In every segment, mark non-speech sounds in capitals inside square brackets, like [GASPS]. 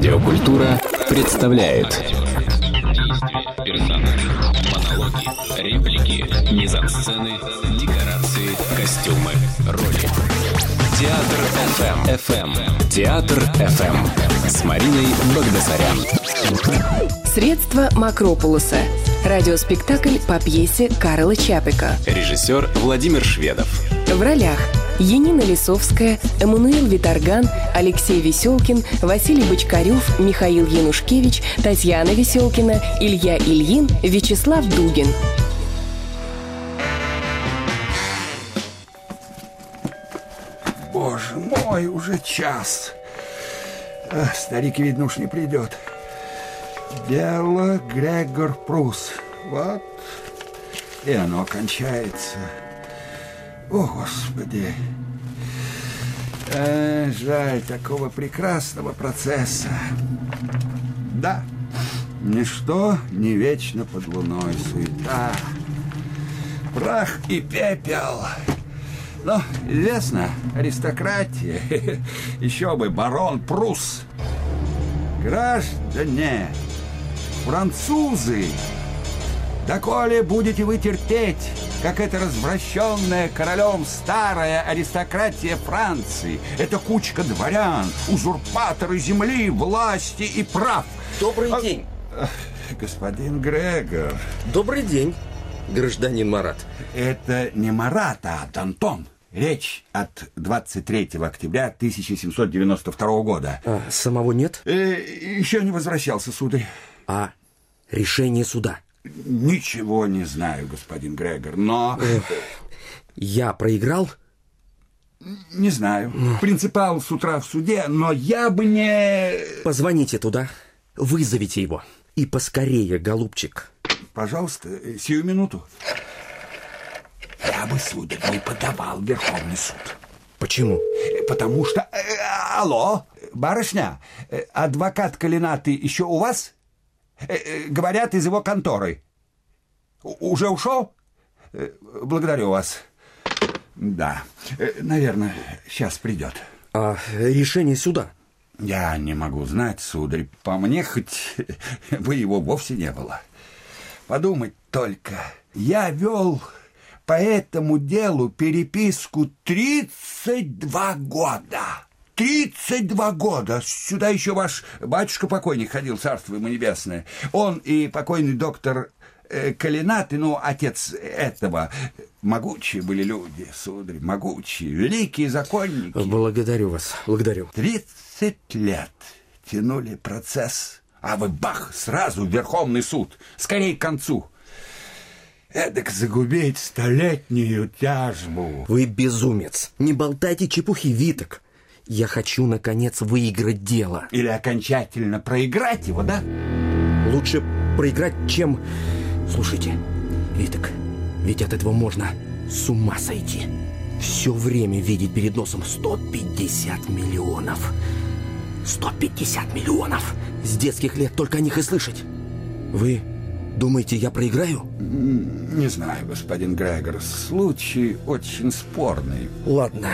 Радиокультура представляет Монологи, реплики, мизансцены, декорации, костюмы, роли. Театр FM. FM. Театр FM. С Мариной Багдасарян. Средства Макропулуса. Радиоспектакль по пьесе Карла Чапика. Режиссер Владимир Шведов. В ролях Енина Лисовская, Эммануил Виторган, Алексей Веселкин, Василий Бочкарев, Михаил Янушкевич, Татьяна Веселкина, Илья Ильин, Вячеслав Дугин. Боже мой, уже час. А, старик, видно, уж не придет. Дело Грегор Прус. Вот. И оно кончается. О, Господи. Э, жаль такого прекрасного процесса. Да, ничто не вечно под луной. Суета, прах и пепел. Ну, известно, аристократия. [LAUGHS] Еще бы, барон Прус. Граждане, французы, доколе будете вы терпеть, как это развращенная королем старая аристократия Франции, это кучка дворян, узурпаторы земли, власти и прав. Добрый А- день. Господин Грегор, Добрый день, гражданин Марат. это не Марат, а Дантон. Речь от 23 октября 1792 года. А, самого нет? Э, еще не возвращался, сударь. А решение суда. Ничего не знаю, господин Грегор, но... Я проиграл? Не знаю. Принципал с утра в суде, но я бы не... Позвоните туда, вызовите его. И поскорее, голубчик. Пожалуйста, э, сию минуту. Я бы, сударь, не подавал Верховный суд. Почему? Э, Потому что... э, алло, барышня, э, адвокат Калинаты еще у вас? Э, э, говорят, из его конторы. Уже ушел? Э, благодарю вас. Да, наверное, сейчас придет. А решение суда? Я не могу знать, сударь. По мне, хоть [LAUGHS] бы его вовсе не было. Подумать только. Я вел по этому делу переписку 32 года. 32 года. Сюда еще ваш батюшка-покойник ходил, царство ему небесное. Он и покойный доктор э, Калинат, и, ну, отец этого. Могучие были люди, сударь, могучие, великие законники. Благодарю вас, благодарю. 30 лет тянули процесс, а вы бах, сразу в Верховный суд, скорее к концу. Эдак загубить столетнюю тяжбу. Вы безумец. Не болтайте чепухи, Виток. Я хочу, наконец, выиграть дело. Или окончательно проиграть его, да? Лучше проиграть, чем... Слушайте, Виток, ведь от этого можно с ума сойти. Все время видеть перед носом 150 миллионов. 150 миллионов! С детских лет только о них и слышать. Вы думаете, я проиграю? Не знаю, господин Грегор, случай очень спорный. Ладно.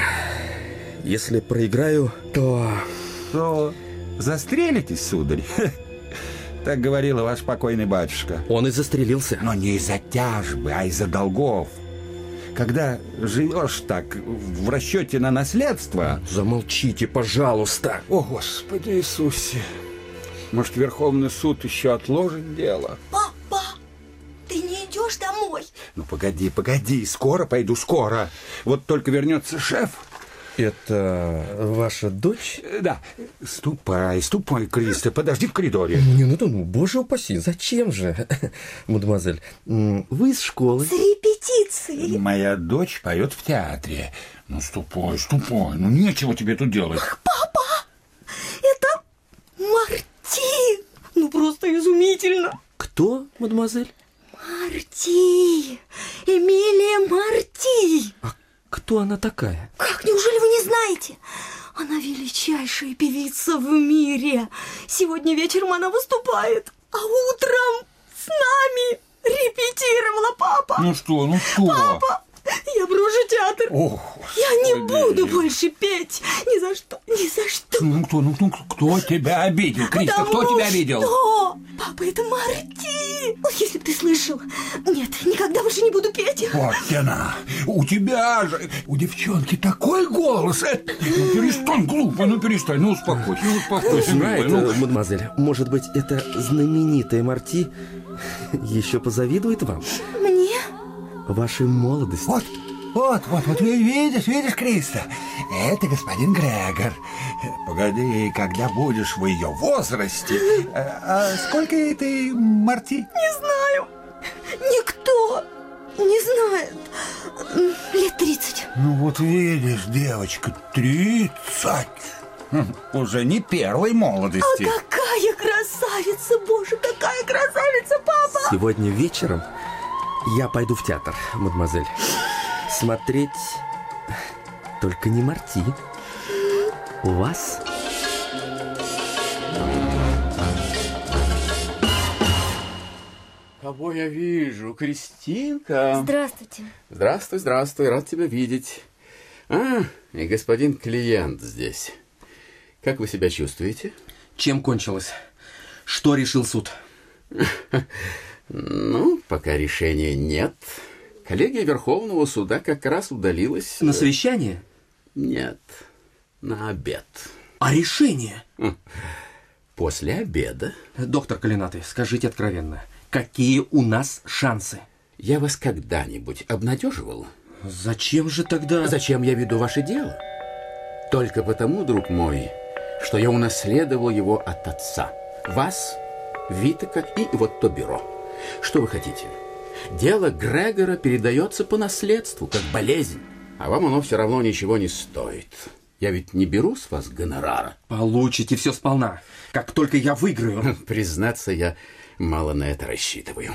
Если проиграю, то... Что, застрелитесь, сударь? [LAUGHS] Так говорил ваш покойный батюшка. Он и застрелился. Но не из-за тяжбы, а из-за долгов. Когда живешь так в расчете на наследство... Замолчите, пожалуйста. О, Господи Иисусе! Может, Верховный суд еще отложит дело? Папа, ты не идешь домой? Ну, погоди, погоди, скоро пойду, скоро. Вот только вернется шеф. Это ваша дочь? Э, Да, ступай, ступай, Криста, подожди в коридоре. Не надо, ну, боже упаси, зачем же, [LAUGHS] мадемуазель? Вы из школы? С репетицией. Моя дочь поет в театре. Ну, ступай, ступай, ну нечего тебе тут делать. Это Марти. Ну, просто изумительно. Кто, мадемуазель? Марти. Эмилия Марти. А кто она такая? Как, неужели вы не знаете? Она величайшая певица в мире. Сегодня вечером она выступает, а утром с нами репетировала папа. Ну что, ну что? Папа, Я брошу театр. Ох, Я не буду больше петь. Ни за что, ни за что. Ну кто, ну, ну кто тебя обидел, Криста? Кто тебя обидел? Что? Папа, это Марти. Ой, если бы ты слышал. Нет, никогда больше не буду петь. Вот она, у тебя же, у девчонки такой голос. Э, Ну перестань, глупо, ну перестань, ну успокойся, ну успокойся, Знаете, ну. мадемуазель, может быть, это знаменитая Марти [LAUGHS] еще позавидует вам? Мне? Вашей молодости. Вот, вот, вот, вот, видишь, видишь, Криста, это господин Грегор. Погоди, когда будешь в ее возрасте, а, а сколько этой Марти? Не знаю. Никто не знает. Лет тридцать. Ну вот видишь, девочка, тридцать. Хм, Уже не первой молодости. Какая красавица, боже, какая красавица, папа! Сегодня вечером я пойду в театр, мадемуазель. Смотреть только не Марти. Вас. Кого я вижу? Кристинка. Здравствуйте. Здравствуй, здравствуй, рад тебя видеть. А, и господин клиент здесь. Как вы себя чувствуете? Чем кончилось? Что решил суд? [LAUGHS] Ну, пока решения нет. Коллегия Верховного суда как раз удалилась... На совещание? Нет, на обед. А решение? После обеда Доктор Калинатый, скажите откровенно, какие у нас шансы? я вас когда-нибудь обнадеживал? Зачем же тогда... Зачем я веду ваше дело? Только потому, друг мой, что я унаследовал его от отца. Вас, Витека и вот то бюро. Что вы хотите? Дело Грегора передается по наследству, как болезнь. А вам оно все равно ничего не стоит. Я ведь не беру с вас гонорара. Получите все сполна, как только я выиграю. Признаться, я мало на это рассчитываю.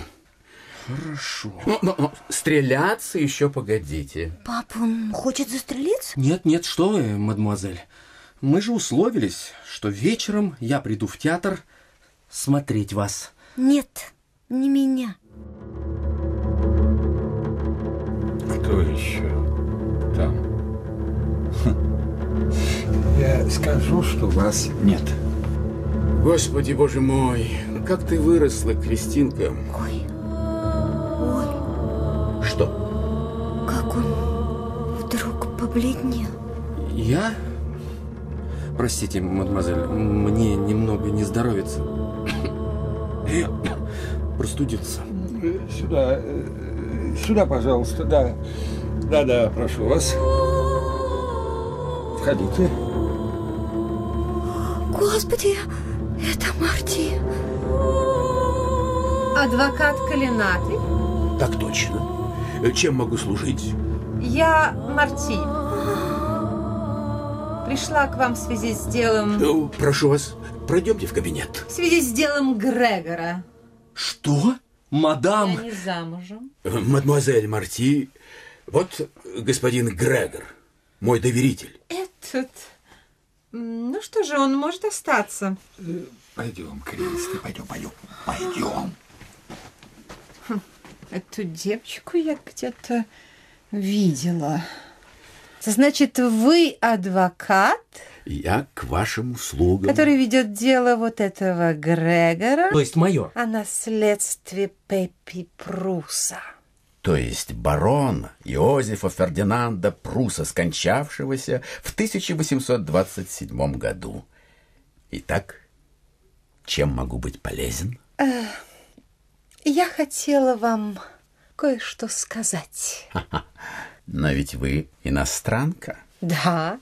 Хорошо. Ну, ну, ну, стреляться еще погодите. Папа, он хочет застрелиться? Нет, нет, что вы, мадемуазель. Мы же условились, что вечером я приду в театр смотреть вас. Нет, не меня. Кто еще там? [LAUGHS] Я скажу, что вас нет. Господи, боже мой, как ты выросла, Кристинка. Ой, ой, Что? как он вдруг побледнел. Я? Простите, мадемуазель, мне немного не здоровится. [LAUGHS] Я простудился. Сюда, э, сюда, пожалуйста, да. Да-да, прошу вас. Входите. Господи, это Марти. Адвокат Калинатый. Так точно. Чем могу служить? Я Марти. Пришла к вам в связи с делом... Ну, прошу вас, пройдемте в кабинет. В связи с делом Грегора. Что? Мадам? Я не замужем. Э, Мадемуазель Марти, вот господин Грегор, мой доверитель. Этот... Ну что же, он может остаться. Пойдем, Криста, пойдем, пойдем, пойдем. Эту девочку я где-то видела. Значит, вы адвокат, Я к вашим услугам. который ведет дело вот этого Грегора То есть мое? о наследстве Пеппи Пруса. То есть барон Иозефа Фердинанда Пруса, скончавшегося в 1827 году. Итак, чем могу быть полезен? Я хотела вам кое-что сказать. Но ведь вы иностранка. Да.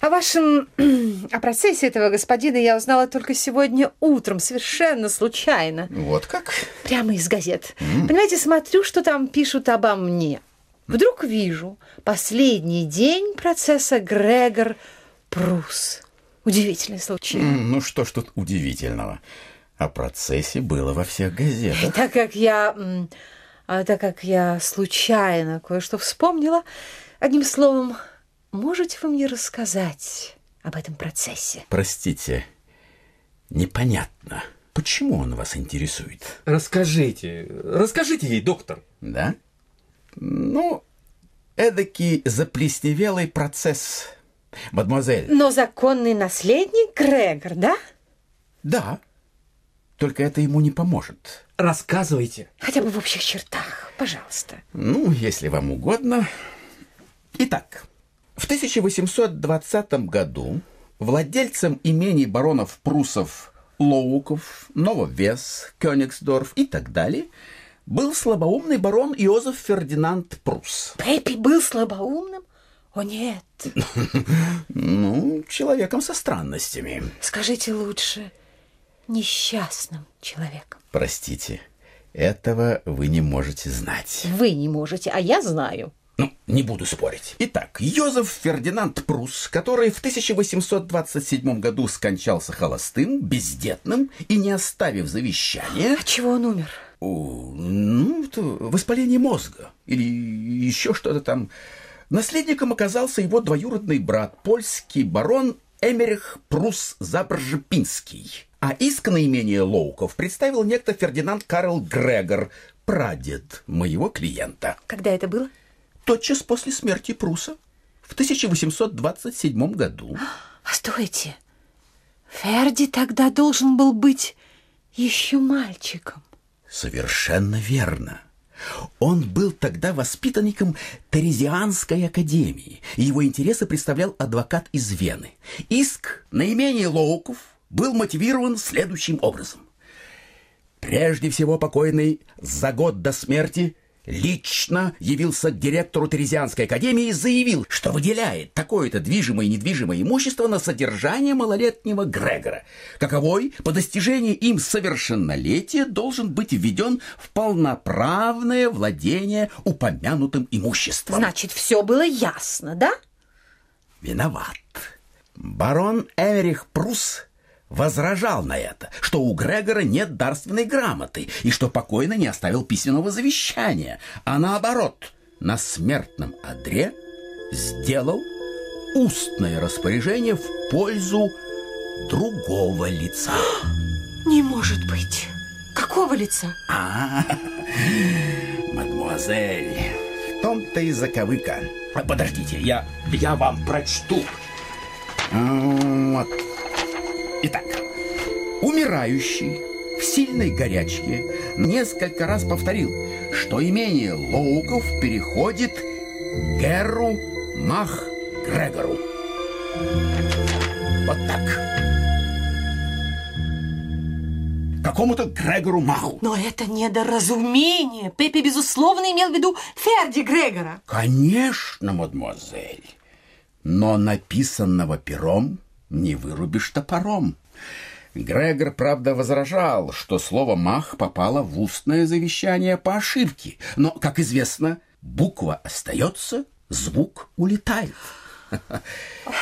О вашем... [CLEARS THROAT] о процессе этого господина я узнала только сегодня утром, совершенно случайно. Вот как? Прямо из газет. Понимаете, смотрю, что там пишут обо мне. Вдруг вижу последний день процесса Грегор Прус. Удивительный случай. М, Ну что ж тут удивительного? О процессе было во всех газетах. [LAUGHS] Так как я... а, так как я случайно кое-что вспомнила, одним словом, можете вы мне рассказать об этом процессе? Простите, непонятно, почему он вас интересует, Расскажите, расскажите ей, доктор. да? Ну, эдакий заплесневелый процесс, мадемуазель. Но законный наследник Грегор, да? Да, только это ему не поможет. Рассказывайте. Хотя бы в общих чертах, пожалуйста. Ну, если вам угодно. Итак, в 1820 году владельцем имений баронов Прусов, Лоуков, Нововес, Кёнигсдорф и так далее был слабоумный барон Иозеф Фердинанд Прус. Пеппи был слабоумным? О, нет. [LAUGHS] Ну, человеком со странностями. Скажите лучше, несчастным человеком. Простите, этого вы не можете знать. Вы не можете, а я знаю. Ну, не буду спорить. Итак, Йозеф Фердинанд Прус, который в 1827 году скончался холостым, бездетным и не оставив завещания... От чего он умер? О, ну, это воспаление мозга или еще что-то там. Наследником оказался его двоюродный брат, польский барон Эмерих Прус Забржепинский. А иск на имение Лоуков представил некто Фердинанд Карл Грегор, прадед моего клиента. Когда это было? Тотчас после смерти Пруса в 1827 году. А стойте. Ферди тогда должен был быть еще мальчиком. Совершенно верно. Он был тогда воспитанником Терезианской академии, и его интересы представлял адвокат из Вены. Иск на имение Лоуков был мотивирован следующим образом. Прежде всего покойный за год до смерти лично явился к директору Терезианской академии и заявил, что выделяет такое-то движимое и недвижимое имущество на содержание малолетнего Грегора. Каковой по достижении им совершеннолетия должен быть введен в полноправное владение упомянутым имуществом. Значит, все было ясно, да? Виноват. Барон Эмерих Прус возражал на это, что у Грегора нет дарственной грамоты и что покойно не оставил письменного завещания, а наоборот, на смертном одре сделал устное распоряжение в пользу другого лица. [GASPS] Не может быть. Какого лица? А, мадмуазель, в том-то и заковыка. А, Подождите, я, я вам прочту. Вот. Итак, умирающий в сильной горячке несколько раз повторил, что имение Лоуков переходит Геру Мах Грегору. Вот так. Какому-то Грегору Маху. Но это недоразумение. Пеппи, безусловно, имел в виду Ферди Грегора. Конечно, мадемуазель. Но написанного пером не вырубишь топором. Грегор, правда, возражал, что слово «мах» попало в устное завещание по ошибке. Но, как известно, буква остается, звук улетает.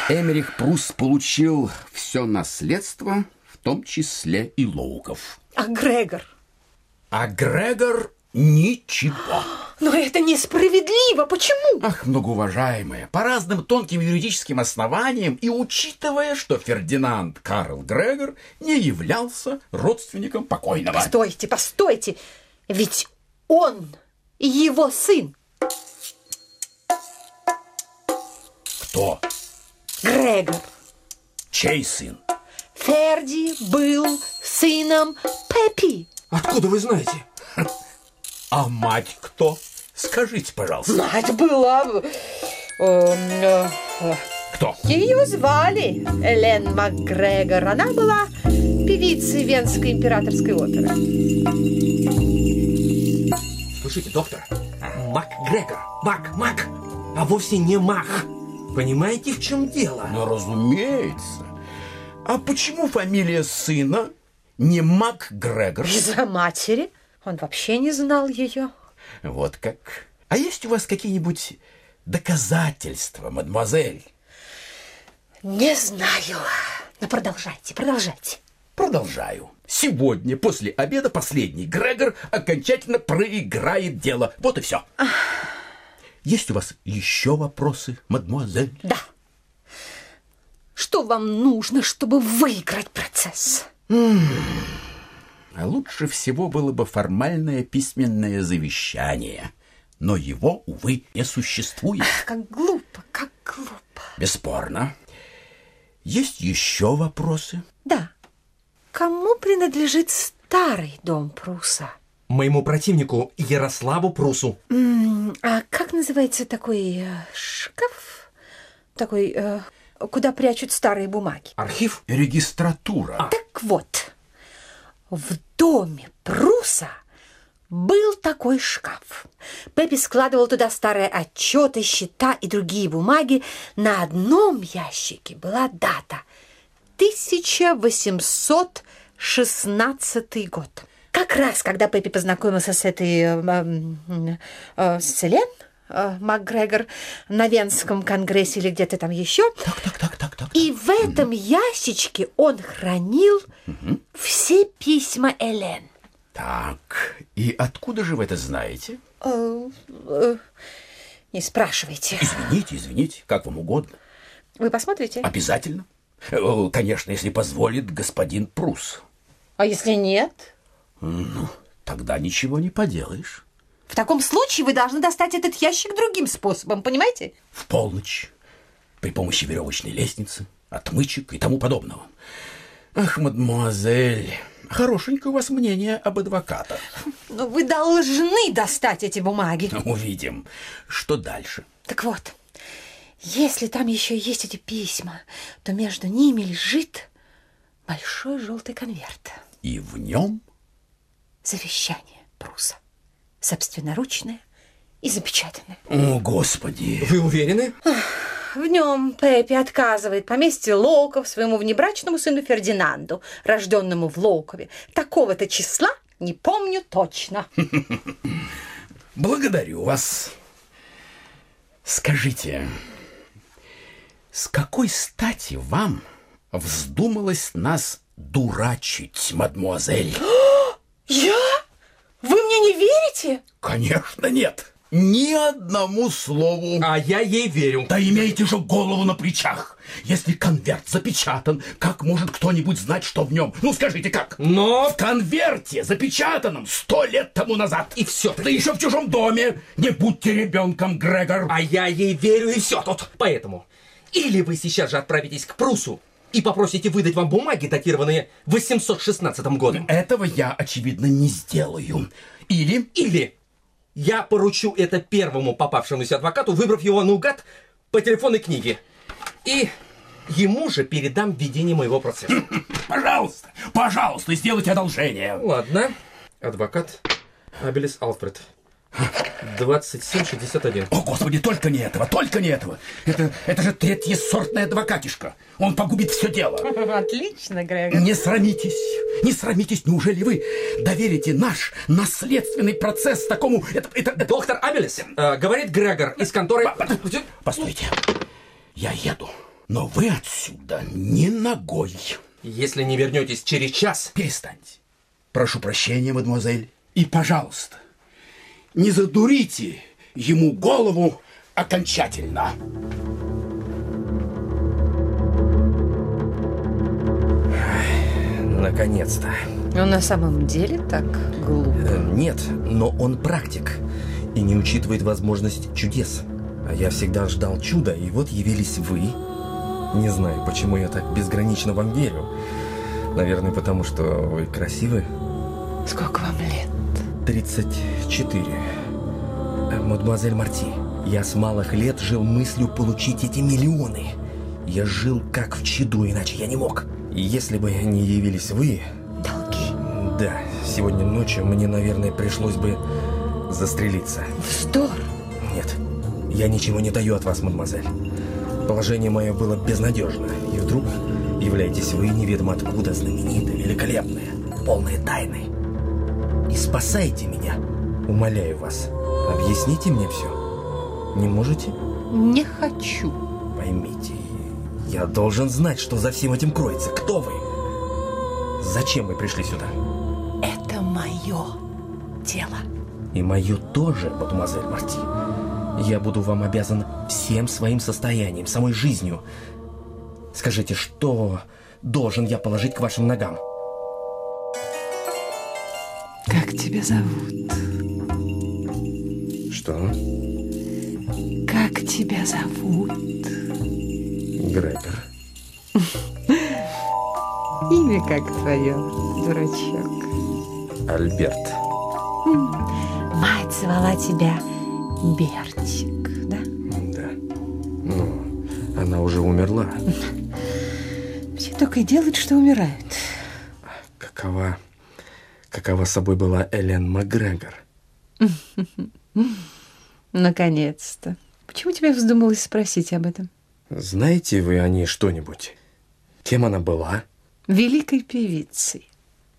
Эмерих Прус получил все наследство, в том числе и Лоуков. А Грегор? А Грегор ничего. Но это несправедливо. Почему? Ах, многоуважаемая, по разным тонким юридическим основаниям и учитывая, что Фердинанд Карл Грегор не являлся родственником покойного. Постойте, постойте. Ведь он его сын. Кто? Грегор. Чей сын? Ферди был сыном Пеппи. Откуда вы знаете? А мать кто? Скажите, пожалуйста. Мать была... э, э, э, Кто? Ее звали Элен МакГрегор. Она была певицей Венской императорской оперы. Слушайте, доктор, Мак Грегор, Мак, Мак, а вовсе не Мах. Понимаете, в чем дело? Ну, разумеется. А почему фамилия сына не Мак Грегор? Из-за матери. Он вообще не знал ее. Вот как. А есть у вас какие-нибудь доказательства, мадемуазель? Не знаю. Но продолжайте, продолжайте. Продолжаю. Сегодня после обеда последний Грегор окончательно проиграет дело. Вот и все. Есть у вас еще вопросы, мадемуазель? Да. Что вам нужно, чтобы выиграть процесс? А лучше всего было бы формальное письменное завещание но его, увы, не существует. Как глупо, как глупо. Бесспорно. Есть еще вопросы? Да. Кому принадлежит старый дом Пруса? Моему противнику Ярославу Прусу. М, А как называется такой э, шкаф? Такой, э, куда прячут старые бумаги? Архив? Регистратура. Так вот, в доме Пруса был такой шкаф. Пеппи складывал туда старые отчеты, счета и другие бумаги. На одном ящике была дата 1816 год. Как раз, когда Пеппи познакомился с этой э, э, с Селен э, МакГрегор на Венском конгрессе или где-то там еще. Так, так, так, так, так. И в этом ящичке он хранил все письма Элен. Так, и откуда же вы это знаете? Э, э, Не спрашивайте. Извините, извините, как вам угодно. Вы посмотрите? Обязательно. Э, Конечно, если позволит господин Прус. А если нет? Ну, тогда ничего не поделаешь. В таком случае вы должны достать этот ящик другим способом, понимаете? В полночь, при помощи веревочной лестницы, отмычек и тому подобного. Ах, мадемуазель, хорошенькое у вас мнение об адвокатах. Но вы должны достать эти бумаги. [LAUGHS] Увидим, что дальше. Так вот, если там еще есть эти письма, то между ними лежит большой желтый конверт. И в нем Завещание Пруса. Собственноручное и запечатанное. О, Господи! Вы уверены? В нем Пеппи отказывает поместье Лоуков своему внебрачному сыну Фердинанду, рожденному в Лоукове. Такого-то числа не помню точно. [LAUGHS] Благодарю вас. Скажите, с какой стати вам вздумалось нас дурачить, мадмуазель? [GASPS] Я? Вы мне не верите? Конечно, нет. Ни одному слову. А я ей верю. Да имейте же голову на плечах. Если конверт запечатан, как может кто-нибудь знать, что в нем? Ну, скажите, как? Но... В конверте, запечатанном сто лет тому назад. И все. Да еще в чужом доме. Не будьте ребенком, Грегор. А я ей верю, и все тут. Поэтому или вы сейчас же отправитесь к Прусу и попросите выдать вам бумаги, датированные 816 годом. Этого я, очевидно, не сделаю. Или... Или я поручу это первому попавшемуся адвокату, выбрав его наугад по телефонной книге. И ему же передам ведение моего процесса. Пожалуйста, пожалуйста, сделайте одолжение. Ладно. Адвокат Абелис Алфред. 2761. О, Господи, только не этого, только не этого. Это, это же третья сортная адвокатишка. Он погубит все дело. [LAUGHS] Отлично, Грегор. Не срамитесь, не срамитесь. Неужели вы доверите наш наследственный процесс такому... Это, это, это- Доктор Абелис, э, говорит Грегор из конторы... Постойте, я еду, но вы отсюда не ногой. Если не вернетесь через час, Перестаньте. Прошу прощения, мадемуазель. И, пожалуйста, не задурите ему голову окончательно. Наконец-то. Он на самом деле так глуп. Э, Нет, но он практик и не учитывает возможность чудес. А я всегда ждал чуда, и вот явились вы. Не знаю, почему я так безгранично вам верю. Наверное, потому что вы красивы. Сколько вам лет? 34. Э, Мадемуазель Марти, я с малых лет жил мыслью получить эти миллионы. Я жил как в чаду, иначе я не мог. И если бы не явились вы, Долги. да, сегодня ночью мне, наверное, пришлось бы застрелиться. Вздор. Нет, я ничего не даю от вас, мадемуазель. Положение мое было безнадежно, и вдруг являетесь вы неведомо откуда знаменитая, великолепная, полная тайны. И спасайте меня, умоляю вас. Объясните мне все. Не можете? Не хочу. Поймите, я должен знать, что за всем этим кроется. Кто вы? Зачем вы пришли сюда? Это мое дело. И мою тоже, мадемуазель Марти. Я буду вам обязан всем своим состоянием, самой жизнью. Скажите, что должен я положить к вашим ногам? Тебя зовут? Что? Как тебя зовут? Грегор. [LAUGHS] Имя как твое, дурачок. Альберт. Мать звала тебя Бертик, да? Да. Ну, она уже умерла. [LAUGHS] Все только и делают, что умирают. Какова... Какова собой была Элен Макгрегор? [LAUGHS] Наконец-то. Почему тебе вздумалось спросить об этом? Знаете вы о ней что-нибудь? Кем она была? Великой певицей.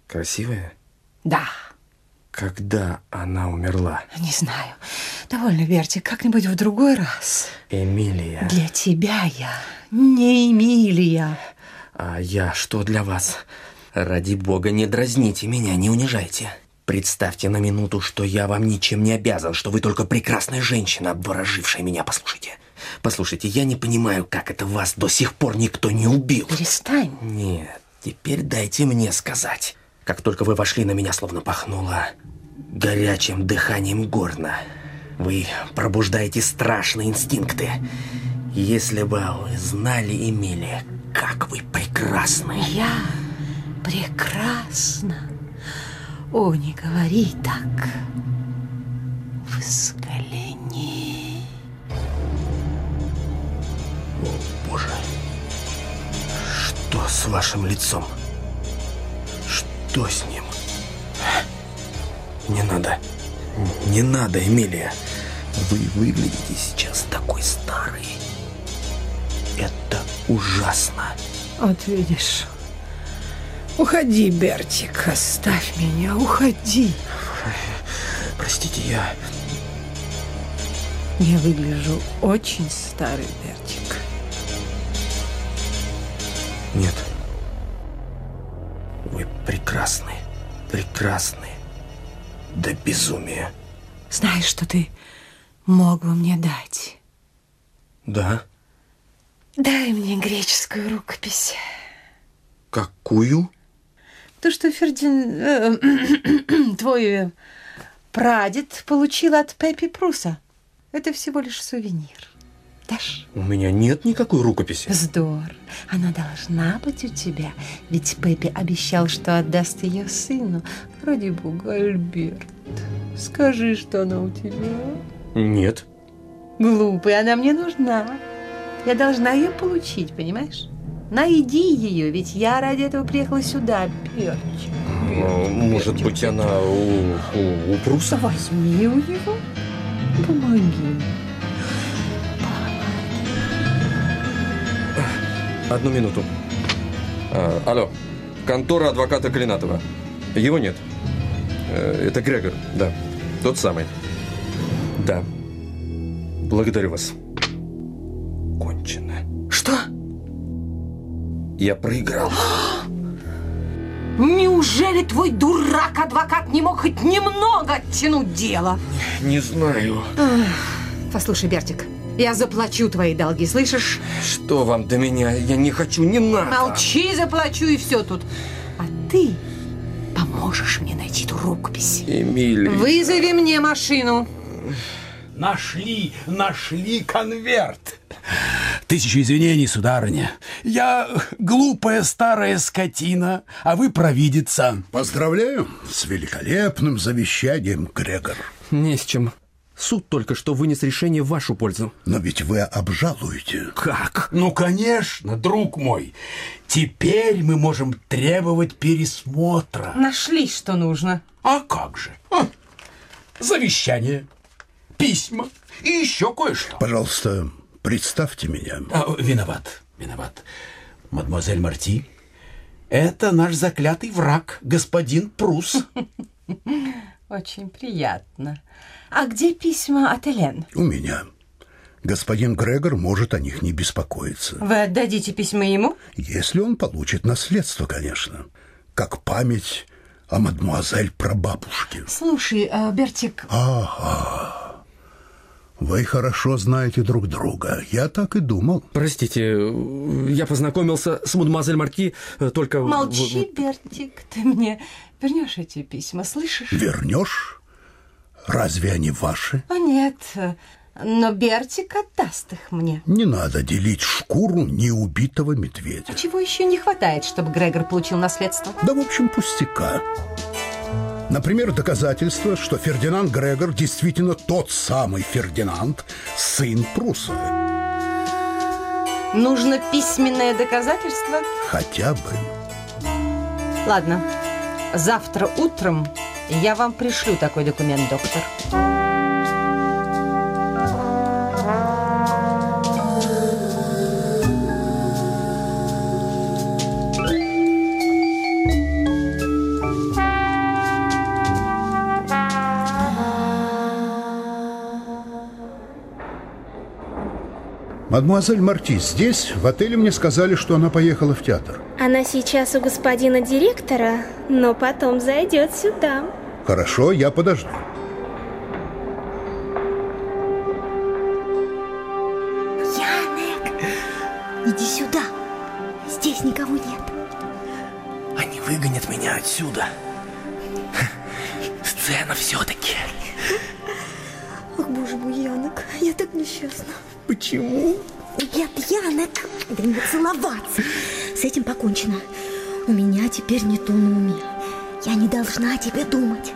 Красивая? Да. Когда она умерла? Не знаю. Довольно, Бертик, как-нибудь в другой раз. Эмилия. Для тебя я не Эмилия. А я что для вас? Ради бога, не дразните меня, не унижайте. Представьте на минуту, что я вам ничем не обязан, что вы только прекрасная женщина, обворожившая меня. Послушайте, послушайте, я не понимаю, как это вас до сих пор никто не убил. Перестань. Нет, теперь дайте мне сказать. Как только вы вошли на меня, словно пахнуло горячим дыханием горна. Вы пробуждаете страшные инстинкты. Если бы вы знали, Эмилия, как вы прекрасны. Я прекрасна. О, не говори так. Взгляни. О, Боже. Что с вашим лицом? Что с ним? Не надо. Не надо, Эмилия. Вы выглядите сейчас такой старый. Это ужасно. Вот видишь. Уходи, Бертик, оставь меня, уходи. Простите, я... Я выгляжу очень старый, Бертик. Нет. Вы прекрасны. Прекрасны. До безумия. Знаешь, что ты мог бы мне дать? Да? Дай мне греческую рукопись. Какую? То, что Фердин... э, [CLEARS THROAT] твой прадед получил от Пеппи Пруса. Это всего лишь сувенир. Дашь? У меня нет никакой рукописи. Вздор. Она должна быть у тебя. Ведь Пеппи обещал, что отдаст ее сыну. Ради бога, Альберт. Скажи, что она у тебя. Нет. Глупый, она мне нужна. Я должна ее получить, понимаешь? Найди ее, ведь я ради этого приехала сюда, Бертик. А, Может быть, она у, у, у Пруса? Возьми у него, помоги. Одну минуту. А, алло, контора адвоката Клинатова. Его нет. Э, Это Грегор, да. Тот самый. Да. Благодарю вас. Кончено. Что? Я проиграл. Неужели твой дурак-адвокат не мог хоть немного оттянуть дело? Не знаю. Послушай, Бертик, я заплачу твои долги, слышишь? Что вам до меня? Я не хочу, не надо. Молчи, заплачу и все тут. А ты поможешь мне найти эту рукопись. Эмилия. Вызови мне машину. Нашли, нашли конверт. Тысячу извинений, сударыня. Я глупая старая скотина, а вы провидица. Поздравляю с великолепным завещанием, Грегор. Не с чем. Суд только что вынес решение в вашу пользу. Но ведь вы обжалуете. Как? Ну, конечно, друг мой. Теперь мы можем требовать пересмотра. Нашли, что нужно. А как же? А, завещание, письма и еще кое-что. Пожалуйста, представьте меня. А, виноват, виноват. Мадемуазель Марти, это наш заклятый враг, господин Прус. [LAUGHS] Очень приятно. А где письма от Элен? У меня. Господин Грегор может о них не беспокоиться. Вы отдадите письма ему? Если он получит наследство, конечно. Как память о мадемуазель прабабушке. Слушай, э, Бертик, Ага. Вы хорошо знаете друг друга. Я так и думал. Простите, я познакомился с мадемуазель Марки э, только... в- молчи, Бертик, ты мне вернешь эти письма, слышишь? Вернешь? Разве они ваши? О, нет, но Бертик отдаст их мне. Не надо делить шкуру неубитого медведя. А чего еще не хватает, чтобы Грегор получил наследство? Да, в общем, пустяка. Например, доказательство, что Фердинанд Грегор действительно тот самый Фердинанд, сын Прусовой. Нужно письменное доказательство? Хотя бы. Ладно, завтра утром я вам пришлю такой документ, доктор. Мадемуазель Марти здесь, в отеле мне сказали, что она поехала в театр. Она сейчас у господина директора, но потом зайдет сюда. Хорошо, я подожду. Янек, иди сюда. Здесь никого нет. Они выгонят меня отсюда. [LAUGHS] Сцена все-таки. Ах, боже мой, Янок, я так несчастна. Почему? Нет, Янок, да не целоваться. С этим покончено. У меня теперь не то на уме. Я не должна о тебе думать.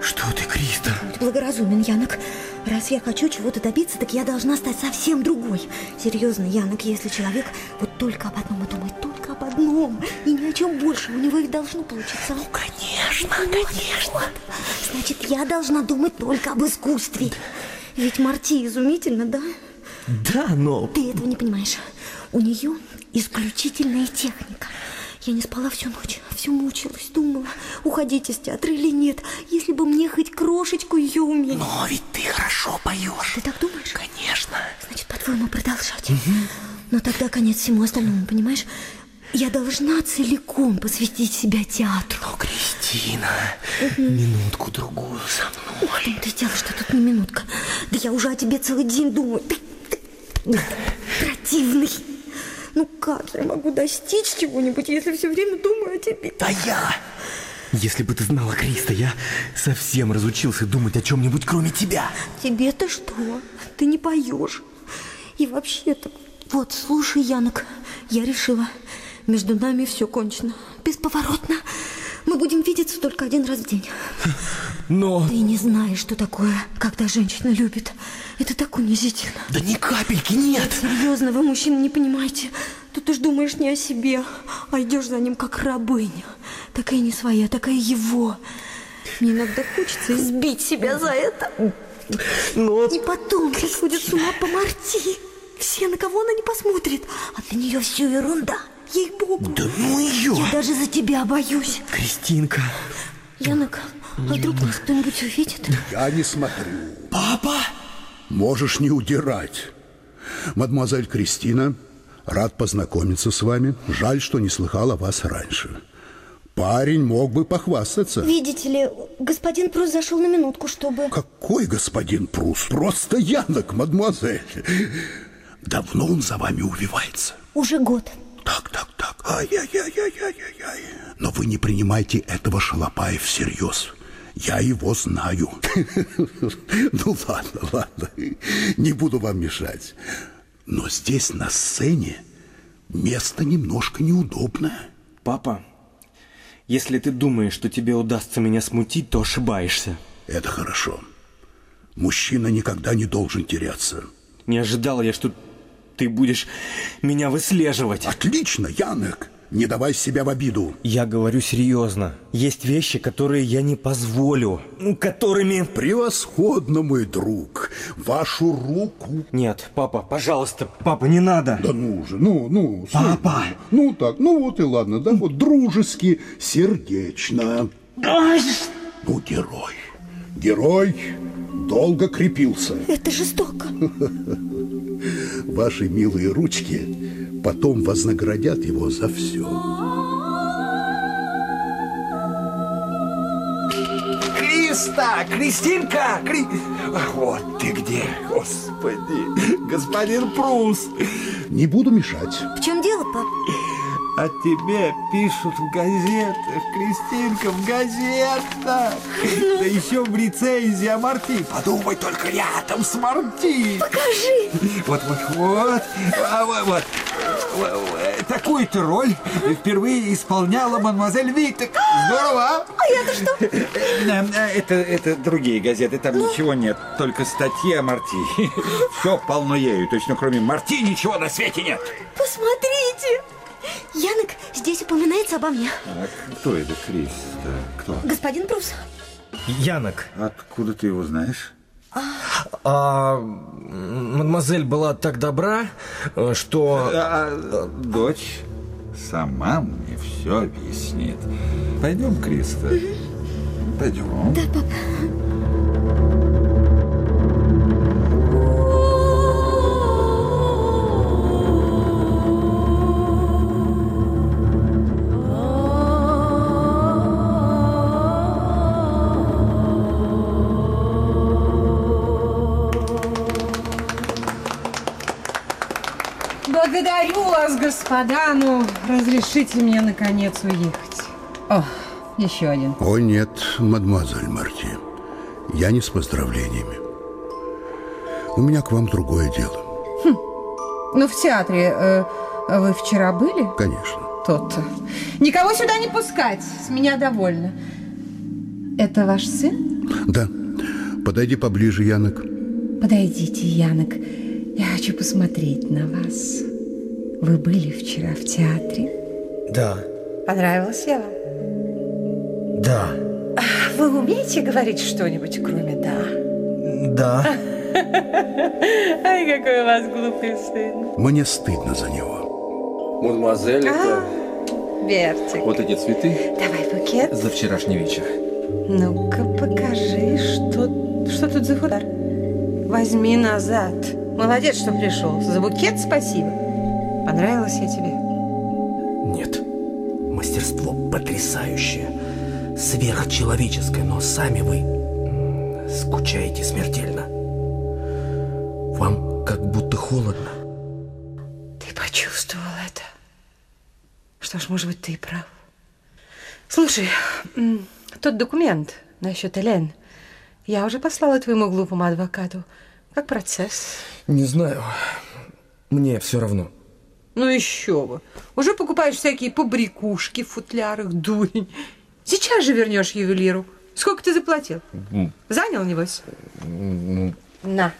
Что ты, Криста? Благоразумен, Янок. Раз я хочу чего-то добиться, так я должна стать совсем другой. Серьезно, Янок, если человек вот только об одном и думает, только об одном, и ни о чем больше, у него и должно получиться. Ну, конечно, конечно. Значит, я должна думать только об искусстве. Ведь Марти изумительно, да? Да, но... Ты этого не понимаешь. У нее исключительная техника. Я не спала всю ночь, все мучилась, думала, уходить из театра или нет, если бы мне хоть крошечку ее умели. Но ведь ты хорошо поешь. Ты так думаешь? Конечно. Значит, по-твоему, продолжать. Но тогда конец всему остальному, понимаешь? Я должна целиком посвятить себя театру. Но, Кристина, минутку-другую со мной. Том-то и дело, что тут не минутка. Да я уже о тебе целый день думаю. Ты, ты- ты противный. Ну как я могу достичь чего-нибудь, если все время думаю о тебе? Да я... Если бы ты знала, Криста, я совсем разучился думать о чем-нибудь, кроме тебя. Тебе-то что? Ты не поешь. И вообще-то... Вот, слушай, Янок, я решила. Между нами все кончено. Бесповоротно. Мы будем видеться только один раз в день. [LAUGHS] Но... Ты не знаешь, что такое, когда женщина любит. Это так унизительно. Да ни капельки нет. Серьезно, вы, мужчины, не понимаете. Тут уж думаешь не о себе, а идешь за ним как рабыня. Такая не своя, такая его. Мне иногда хочется избить себя за это. Но... И потом все сходят с ума по Марти. Все, на кого она не посмотрит. А для нее все ерунда. Ей-богу. Да ну ее! Я даже за тебя боюсь. Кристинка. Янок, а вдруг нас кто-нибудь увидит? Я не смотрю. Папа? Можешь не удирать. Мадемуазель Кристина, рад познакомиться с вами. Жаль, что не слыхал о вас раньше. Парень мог бы похвастаться. Видите ли, господин Прус зашел на минутку, чтобы... Какой господин Прус? Просто Янок, мадемуазель. Давно он за вами увивается. Уже год. Так, так, так. Ай-яй-яй-яй-яй-яй. Но вы не принимайте этого шалопая всерьез. Я его знаю. [LAUGHS] Ну ладно, ладно. Не буду вам мешать. Но здесь на сцене место немножко неудобное. Папа, если ты думаешь, что тебе удастся меня смутить, то ошибаешься. Это хорошо. Мужчина никогда не должен теряться. Не ожидал я, что ты будешь меня выслеживать. Отлично, Янек. Не давай себя в обиду. Я говорю серьезно. Есть вещи, которые я не позволю. Ну, Которыми... Превосходно, мой друг. Вашу руку. Нет, папа, пожалуйста, папа, не надо. Да ну же, ну, ну. Папа. Сергей. Ну так, ну вот и ладно, да, вот дружески, сердечно. Ну, герой. Герой долго крепился. Это жестоко. [LAUGHS] Ваши милые ручки потом вознаградят его за все. Криста! Кристинка! Кри... Вот ты где, господи! Господин Прус! Не буду мешать. В чем дело, пап? О тебе пишут в газетах, Кристинка, в газетах. Да еще в рецензии о Марти. Подумай только рядом с Марти. Покажи. Вот, вот, вот. А, вот, вот. Такую-то роль впервые исполняла мадемуазель Витек. Здорово, а? А я-то что? Это, это другие газеты, там ничего нет. Только статьи о Марти. [LAUGHS] Все полно ею. Точно кроме Марти ничего на свете нет. Посмотрите. Янок, здесь упоминается обо мне. А кто это, Крис? Кто? Господин Брус. Янок. Откуда ты его знаешь? А, мадемуазель была так добра, э, что... А, дочь сама мне все объяснит. Пойдем, Криста. Пойдем. Да, папа. Господа, ну, разрешите мне, наконец, уехать. О, еще один. О нет, мадемуазель Марти, я не с поздравлениями. У меня к вам другое дело. Ну, в театре э, вы вчера были? Конечно. Тот-то. Никого сюда не пускать, с меня довольно. Это ваш сын? Да. Подойди поближе, Янок. Подойдите, Янок. Я хочу посмотреть на вас. Вы были вчера в театре? Да, Понравилось я вам? да, А Вы умеете говорить что-нибудь, кроме «да»? да. Ай, какой у вас глупый сын. Мне стыдно за него. Мадемуазель, это Бертик, вот эти цветы давай букет. за вчерашний вечер. Ну-ка, покажи, что, что тут за футляр. Возьми назад. Молодец, что пришел. За букет спасибо. Понравилась я тебе? Нет. Мастерство потрясающее. Сверхчеловеческое, но сами вы скучаете смертельно. Вам как будто холодно. Ты почувствовал это? Что ж, может быть, ты и прав. Слушай, тот документ насчет Элен, я уже послала твоему глупому адвокату. Как процесс? Не знаю. Мне все равно. Ну еще бы. Уже покупаешь всякие побрякушки в футлярах, дурень. Сейчас же вернешь ювелиру. Сколько ты заплатил? Занял, небось? На.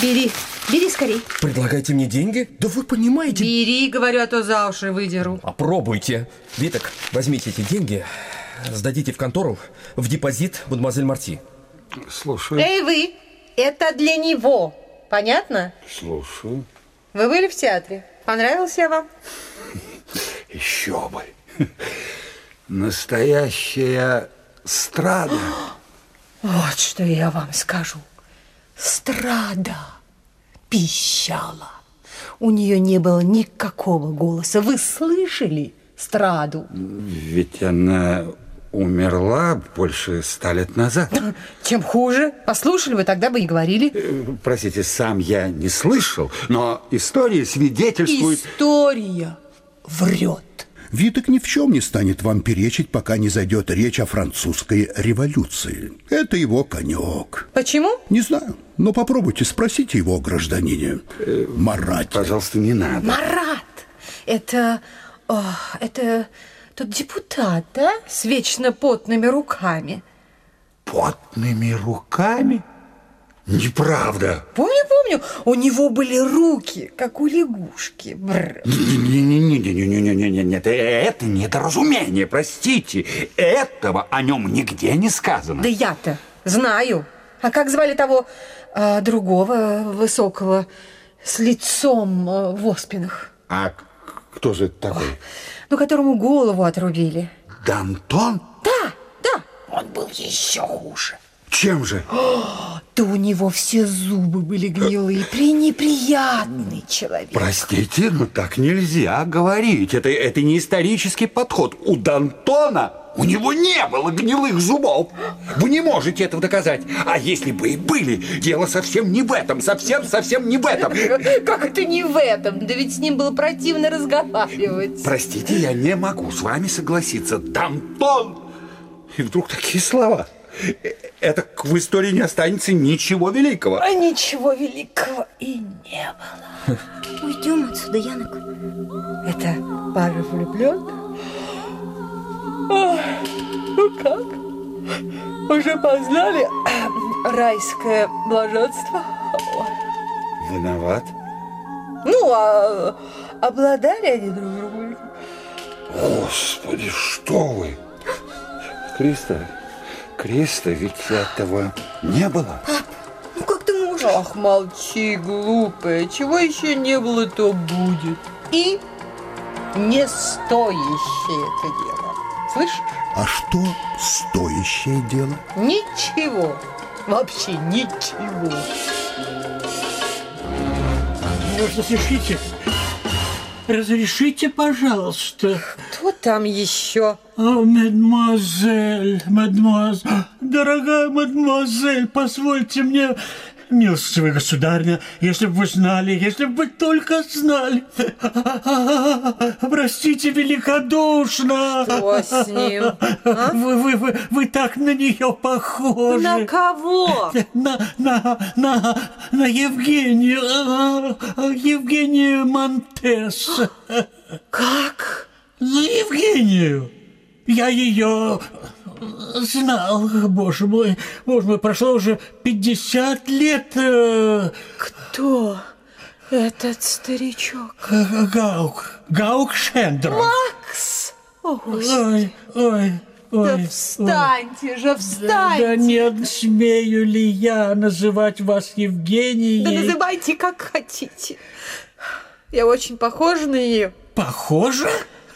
Бери. Бери скорей. Предлагайте мне деньги? Да вы понимаете... Бери, говорю, а то за уши выдеру. Попробуйте. Виток, возьмите эти деньги, сдадите в контору в депозит мадемуазель Марти. Слушаю. Эй, вы! Это для него. Понятно? Слушаю. Вы были в театре? Понравился я вам? Еще бы. Настоящая страда. Вот что я вам скажу. Страда пищала. У нее не было никакого голоса. Вы слышали страду? Ведь она умерла больше ста лет назад. Тем хуже. Послушали вы, тогда бы и говорили. Простите, сам я не слышал, но история свидетельствует... История врет. Виток ни в чем не станет вам перечить, пока не зайдет речь о французской революции. Это его конек. Почему? Не знаю, но попробуйте спросите его о гражданине. Марате. Пожалуйста, не надо. Марат. Это... о, это тот депутат, да? С вечно потными руками. Потными руками? Неправда. Помню, помню. У него были руки, как у лягушки. Бррр. Не-не-не-не-не-не-не-не, нет, это недоразумение, простите. Этого о нем нигде не сказано. Да я-то знаю. А как звали того а, другого высокого с лицом а, в оспинах? А кто же это такой? Ну, которому голову отрубили. Дантон? Да, да. Он был еще хуже. Чем же? [GASPS] Да у него все зубы были гнилые. Пренеприятный человек. Простите, но так нельзя говорить. Это, это не исторический подход. У Дантона У него не было гнилых зубов. Вы не можете этого доказать. А если бы и были, дело совсем не в этом. Совсем-совсем не в этом. Как это не в этом? Да ведь с ним было противно разговаривать. Простите, я не могу с вами согласиться. Там тон. И вдруг такие слова. Э, Это в истории не останется ничего великого. А ничего великого и не было. [LAUGHS] Уйдем отсюда, Янок. Это пара влюбленных? Ох, Ну как? Уже познали райское блаженство? Ой. Виноват. Ну, а обладали они друг другом? Господи, что вы? Криста, Криста, ведь этого не было. Ну как ты можешь? Ах, молчи, глупая. Чего еще не было, то будет. И не стоящее это дело. Слышишь? А что стоящее дело? Ничего. Вообще ничего. Может, разрешите? Разрешите, пожалуйста. Кто там еще? О, мадемуазель, мадемуазель, [GASPS] дорогая мадемуазель, позвольте мне, милостивая государня, если бы вы знали, если бы вы только знали. [LAUGHS] Простите великодушно. Что с ним, а? Вы, вы, вы, вы так на нее похожи. На кого? На, на, на, на Евгению, а, Евгению Монтес. Как? На Евгению. Я ее знал, боже мой, боже мой, прошло уже 50 лет. э, Кто этот старичок? Гаук, Гаук Шендров. Макс! О, Ой, ой, ой. Да ой. встаньте же, Да, встаньте! да нет, смею ли я называть вас Евгенией? Да называйте как хотите. Я очень похожа на нее. Похоже?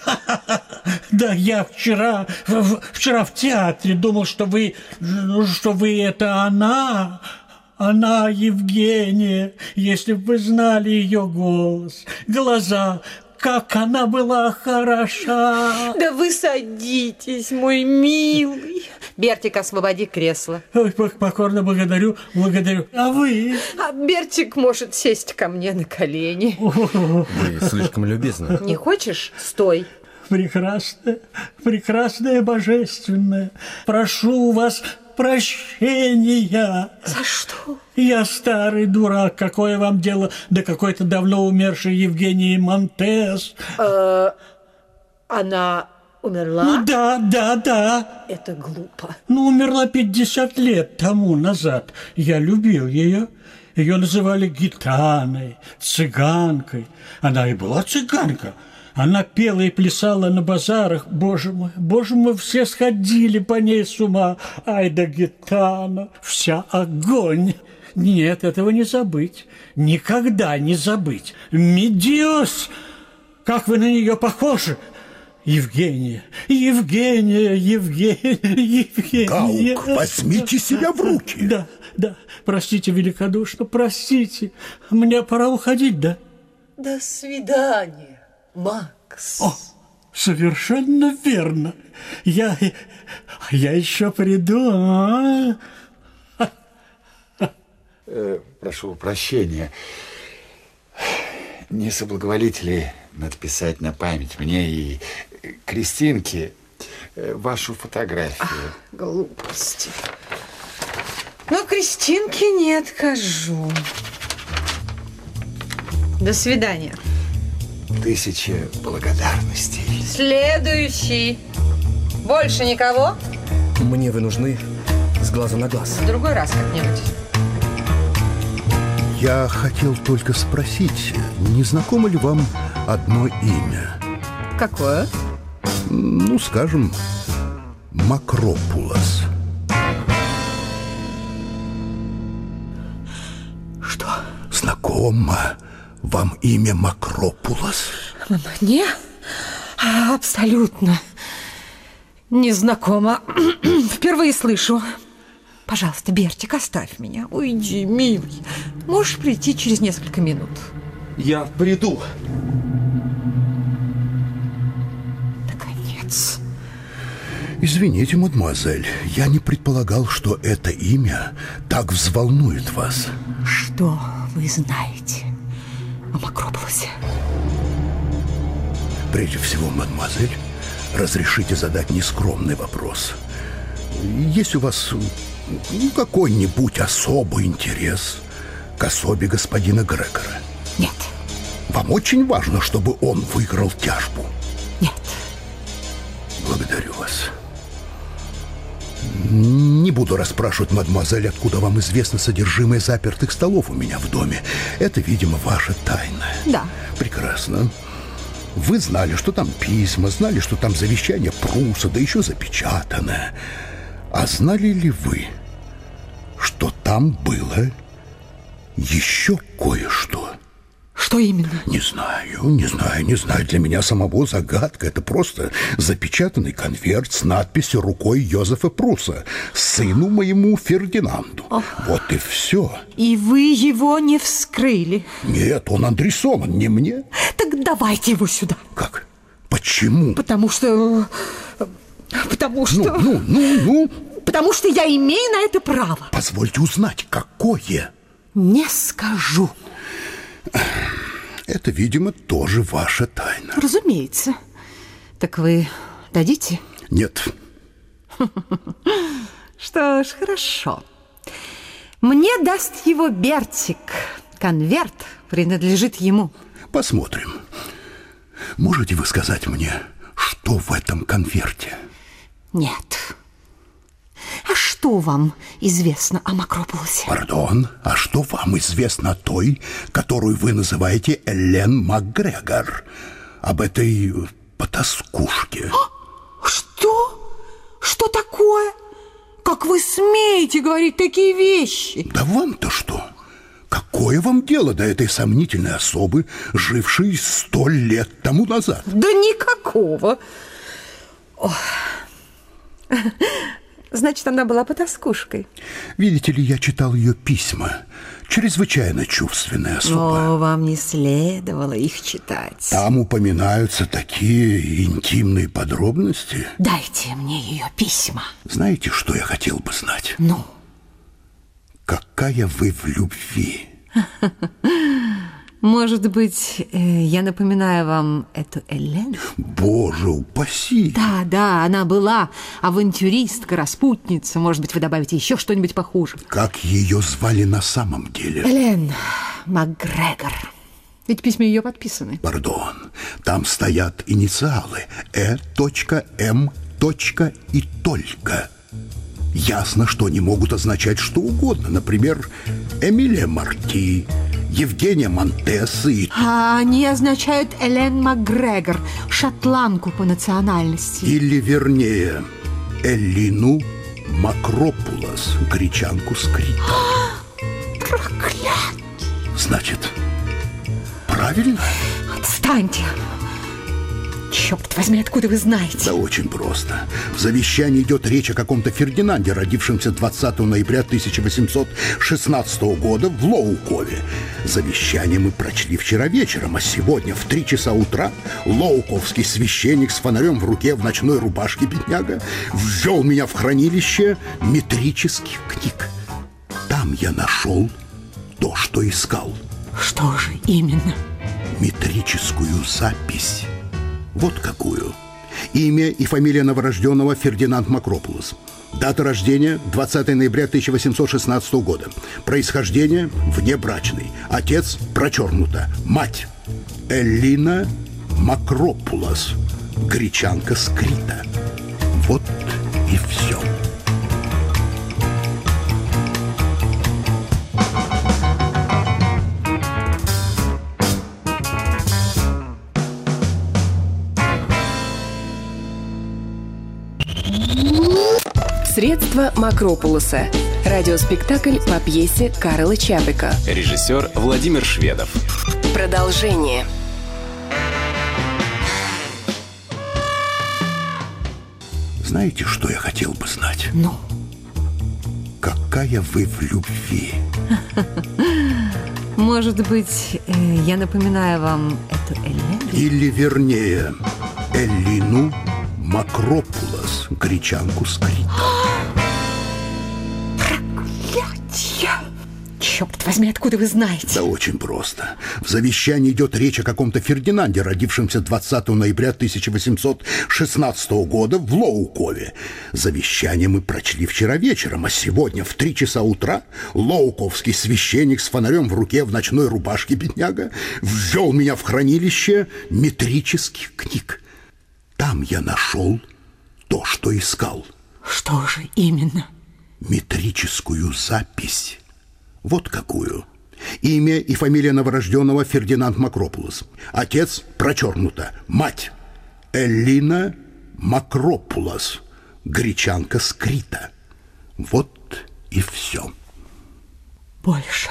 [LAUGHS] Да, я вчера, вчера в театре думал, что вы, что вы это она, она Евгения, если бы вы знали ее голос, глаза, как она была хороша. Да вы садитесь, мой милый. Бертик, освободи кресло. Ой, покорно благодарю, благодарю. А вы? А Бертик может сесть ко мне на колени. Вы слишком любезны. Не хочешь? Стой. Прекрасная, прекрасная, божественная. Прошу у вас прощения. За что? Я старый дурак. Какое вам дело до какой-то давно умершей Евгении Монтес? Э, Она умерла? Ну да, да, да. Это глупо. Ну, умерла 50 лет тому назад. Я любил ее. Ее называли гитаной, цыганкой. Она и была цыганка. Она пела и плясала на базарах. Боже мой, боже мой, все сходили по ней с ума. Ай да гитана, вся огонь. Нет, этого не забыть. Никогда не забыть. Mi Dios, как вы на нее похожи. Евгения, Евгения, Евгения, Евгения. Гаук, возьмите себя в руки. Да, да, простите великодушно, простите. Мне пора уходить, да? До свидания, Макс. О, совершенно верно. Я, я еще приду. а? Э, прошу прощения. Не соблаговолите ли надписать на память мне и Кристинке э, вашу фотографию? Глупости. Но Кристинке не откажу. До свидания. Тысяча благодарностей. Следующий. Больше никого? Мне вы нужны с глазу на глаз. В другой раз как-нибудь. Я хотел только спросить, не знакомо ли вам одно имя? Какое? Ну, скажем, Макропулос. Что? Знакомо вам имя Макропулос? Мне абсолютно незнакомо. [CLEARS THROAT] Впервые слышу. Пожалуйста, Бертик, оставь меня. Уйди, милый. Можешь прийти через несколько минут. Я приду. Наконец. Извините, мадемуазель, я не предполагал, что это имя так взволнует вас. Что вы знаете о Макрополосе? Прежде всего, мадемуазель, разрешите задать нескромный вопрос. Есть у вас ну, какой-нибудь особый интерес к особе господина Грегора? Нет. Вам очень важно, чтобы он выиграл тяжбу? Нет. Благодарю вас. Не буду расспрашивать, мадемуазель, откуда вам известно содержимое запертых столов у меня в доме. Это, видимо, ваша тайна. Да. Прекрасно. Вы знали, что там письма, знали, что там завещание Пруса, да еще запечатанное. А знали ли вы, что там было еще кое-что? Что именно? Не знаю, не знаю, не знаю. Для меня самого загадка. Это просто запечатанный конверт с надписью рукой Йозефа Пруса, сыну моему Фердинанду. Ох. Вот и все. И вы его не вскрыли? Нет, он адресован не мне. Так давайте его сюда. Как? Почему? Потому что... Потому что... Ну, ну, ну, ну. Потому что я имею на это право. Позвольте узнать, какое? Не скажу. Это, видимо, тоже ваша тайна. Разумеется. Так вы дадите? Нет. Что ж, хорошо. Мне даст его Бертик. Конверт принадлежит ему. Посмотрим. Можете вы сказать мне, что в этом конверте? Нет. Что вам известно о Макрополосе? Пардон, а что вам известно о той, которую вы называете Элен МакГрегор? Об этой потаскушке? А? Что? Что такое? Как вы смеете говорить такие вещи? Да вам-то что? Какое вам дело до этой сомнительной особы, жившей сто лет тому назад? Да никакого. Ох. Значит, она была потаскушкой. Видите ли, я читал ее письма. Чрезвычайно чувственная особа. О, вам не следовало их читать. Там упоминаются такие интимные подробности. Дайте мне ее письма. Знаете, что я хотел бы знать? Ну? Какая вы в любви? [LAUGHS] Может быть, э, я напоминаю вам эту Элен? Боже упаси! Да, да, она была авантюристка, распутница. Может быть, вы добавите еще что-нибудь похуже. Как ее звали на самом деле? Элен МакГрегор. Ведь письма ее подписаны. Пардон, там стоят инициалы Э. М. и только. Ясно, что они могут означать что угодно. Например, Эмилия Марти, Евгения Монтеса и... А они означают Элен МакГрегор, шотландку по национальности. Или, вернее, Элину Макропулос, гречанку с Крита. [GASPS] Проклят! Значит, правильно? Отстаньте! Черт возьми, откуда вы знаете? Да очень просто. В завещании идет речь о каком-то Фердинанде, родившемся 20 ноября 1816 года в Лоукове. Завещание мы прочли вчера вечером, а сегодня в три часа утра лоуковский священник с фонарем в руке в ночной рубашке бедняга ввел меня в хранилище метрических книг. Там я нашел то, что искал. Что же именно? Метрическую запись вот какую. Имя и фамилия новорожденного Фердинанд Макропулос. Дата рождения 20 ноября 1816 года. Происхождение внебрачный. Отец прочеркнуто. Мать Эллина Макропулос. Гречанка Скрита. Вот и все. Средства Макрополуса. Радиоспектакль по пьесе Карла Чапика. Режиссер Владимир Шведов. Продолжение. Знаете, что я хотел бы знать? Ну? Какая вы в любви? [LAUGHS] Может быть, э, я напоминаю вам эту Элен? Или, вернее, Эллину Макропулос. гречанку Скрита. Проклятье! Черт возьми, откуда вы знаете? Да очень просто. В завещании идет речь о каком-то Фердинанде, родившемся 20 ноября 1816 года в Лоукове. Завещание мы прочли вчера вечером, а сегодня в три часа утра лоуковский священник с фонарем в руке в ночной рубашке бедняга ввел меня в хранилище метрических книг. Там я нашел то, что искал. Что же именно? Метрическую запись. Вот какую. Имя и фамилия новорожденного Фердинанд Макропулос. Отец прочеркнуто. Мать Эллина Макропулос. Гречанка Скрита. Вот и все. Больше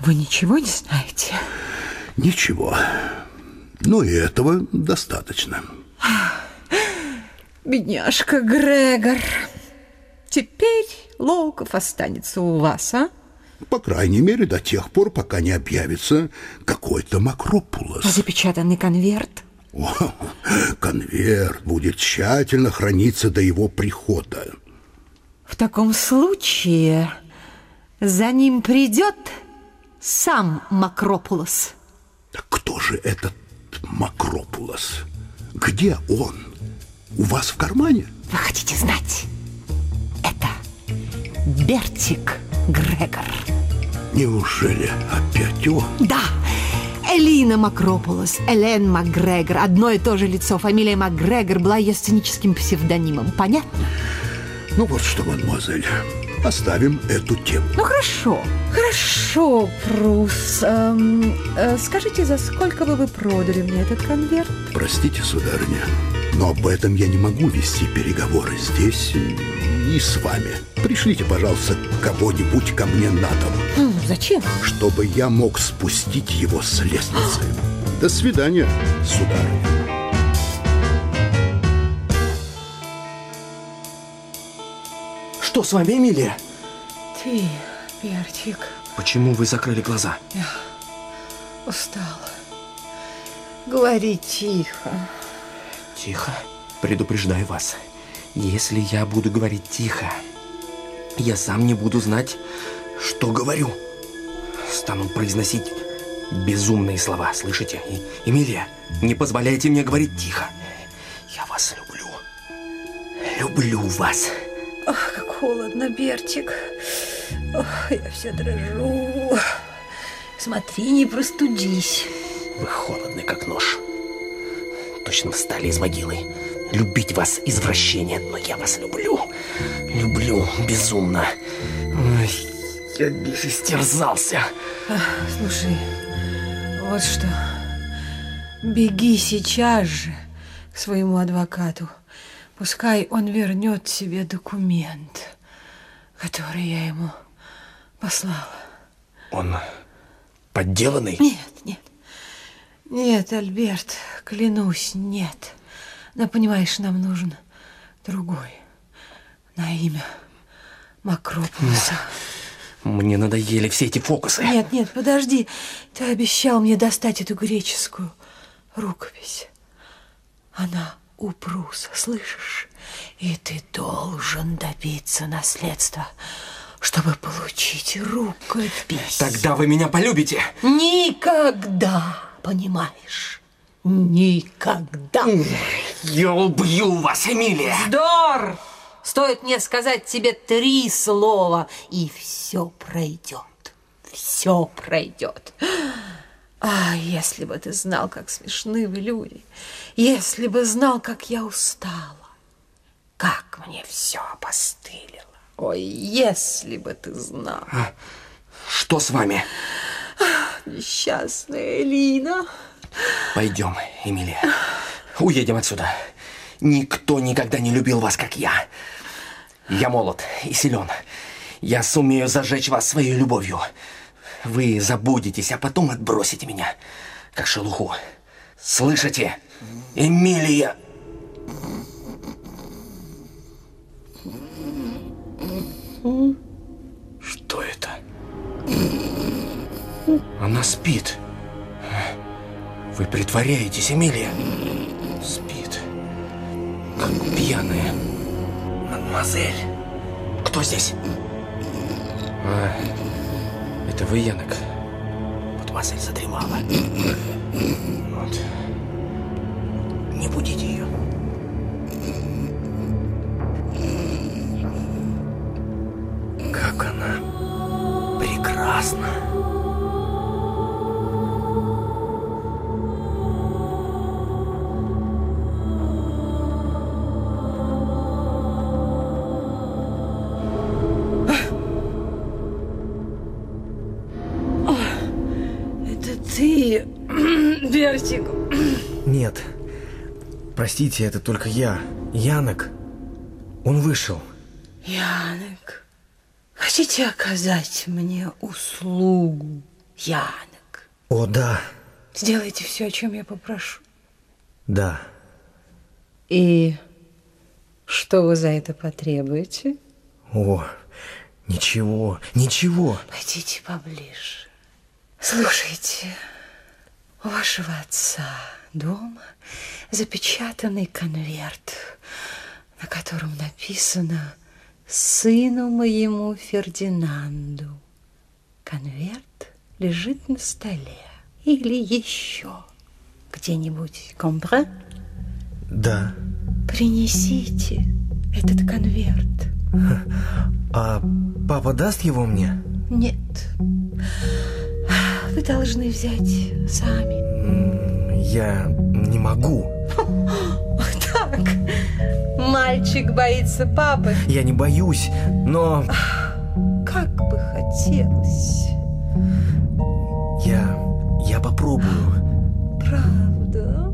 вы ничего не знаете? Ничего. Но и этого достаточно. Бедняжка Грегор. Теперь Лоуков останется у вас, а? По крайней мере, до тех пор, пока не объявится какой-то Макропулос. А запечатанный конверт? О, конверт будет тщательно храниться до его прихода. В таком случае за ним придет сам Макропулос. Кто же этот Макропулос? Где он? У вас в кармане? Вы хотите знать? Бертик Грегор. Неужели опять он? Да, Элина Макропулос, Элен Макгрегор. Одно и то же лицо. Фамилия Макгрегор была ее сценическим псевдонимом. Понятно? Ну вот что, мадемуазель, оставим эту тему. Ну хорошо, хорошо, Прус. Эм, э, скажите, за сколько бы вы продали мне этот конверт? Простите, сударыня, но об этом я не могу вести переговоры здесь и с вами. Пришлите, пожалуйста, кого-нибудь ко мне на дом. Хм, зачем? Чтобы я мог спустить его с лестницы. До свидания, сударыня. Что с вами, Эмилия? Ты, Бертик, Почему вы закрыли глаза? я устала. Говори тихо. Тихо. Предупреждаю вас. Если я буду говорить тихо, я сам не буду знать, что говорю. Стану произносить безумные слова, слышите? И, Эмилия, не позволяйте мне говорить тихо. Я вас люблю. Люблю вас. Как холодно, Бертик. Ох, я вся дрожу. Смотри, не простудись. Вы холодны, как нож. Точно встали из могилы. Любить вас извращение, но я вас люблю. Люблю безумно. Я истерзался. Ах, Слушай, вот что. Беги сейчас же к своему адвокату. Пускай он вернет себе документ, который я ему послала. Он подделанный? Нет, нет. Нет, Альберт, клянусь, нет. Но, понимаешь, нам нужен другой. На имя Макропулоса. Мне надоели все эти фокусы. Нет, нет, подожди. Ты обещал мне достать эту греческую рукопись. Она у Пруса, слышишь? И ты должен добиться наследства, чтобы получить рукопись. Тогда вы меня полюбите. Никогда, понимаешь? Никогда. Я убью вас, Эмилия. Вздор! Стоит мне сказать тебе три слова, и все пройдет. Все пройдет. А если бы ты знал, как смешны вы люди, если бы знал, как я устала, как мне все опостылило. Ой, если бы ты знал. Что с вами? Несчастная Элина. Пойдем, Эмилия. Уедем отсюда. Никто никогда не любил вас, как я. Я молод и силен. Я сумею зажечь вас своей любовью. Вы забудетесь, а потом отбросите меня, как шелуху. Слышите? Эмилия! Что это? Она спит. Вы притворяетесь, Эмилия? Спит. Как Пьяная. Мадемуазель. Кто здесь? А, это вы, Янок? Мадемуазель задремала. Вот. Не будите ее. Как она прекрасна. Простите, это только я. Янок. Он вышел. Янок, хотите оказать мне услугу? Янок, О, да. сделайте все, о чем я попрошу. Да. И что вы за это потребуете? О, ничего, ничего. Пойдите поближе. Слушайте, у вашего отца дома запечатанный конверт, на котором написано «Сыну моему Фердинанду». Конверт лежит на столе или еще где-нибудь. Компре? Да. Принесите этот конверт. [LAUGHS] А папа даст его мне? Нет. Вы должны взять сами. Я не могу. Так. Мальчик боится папы. Я не боюсь, но Как бы хотелось. я... я попробую. Правда?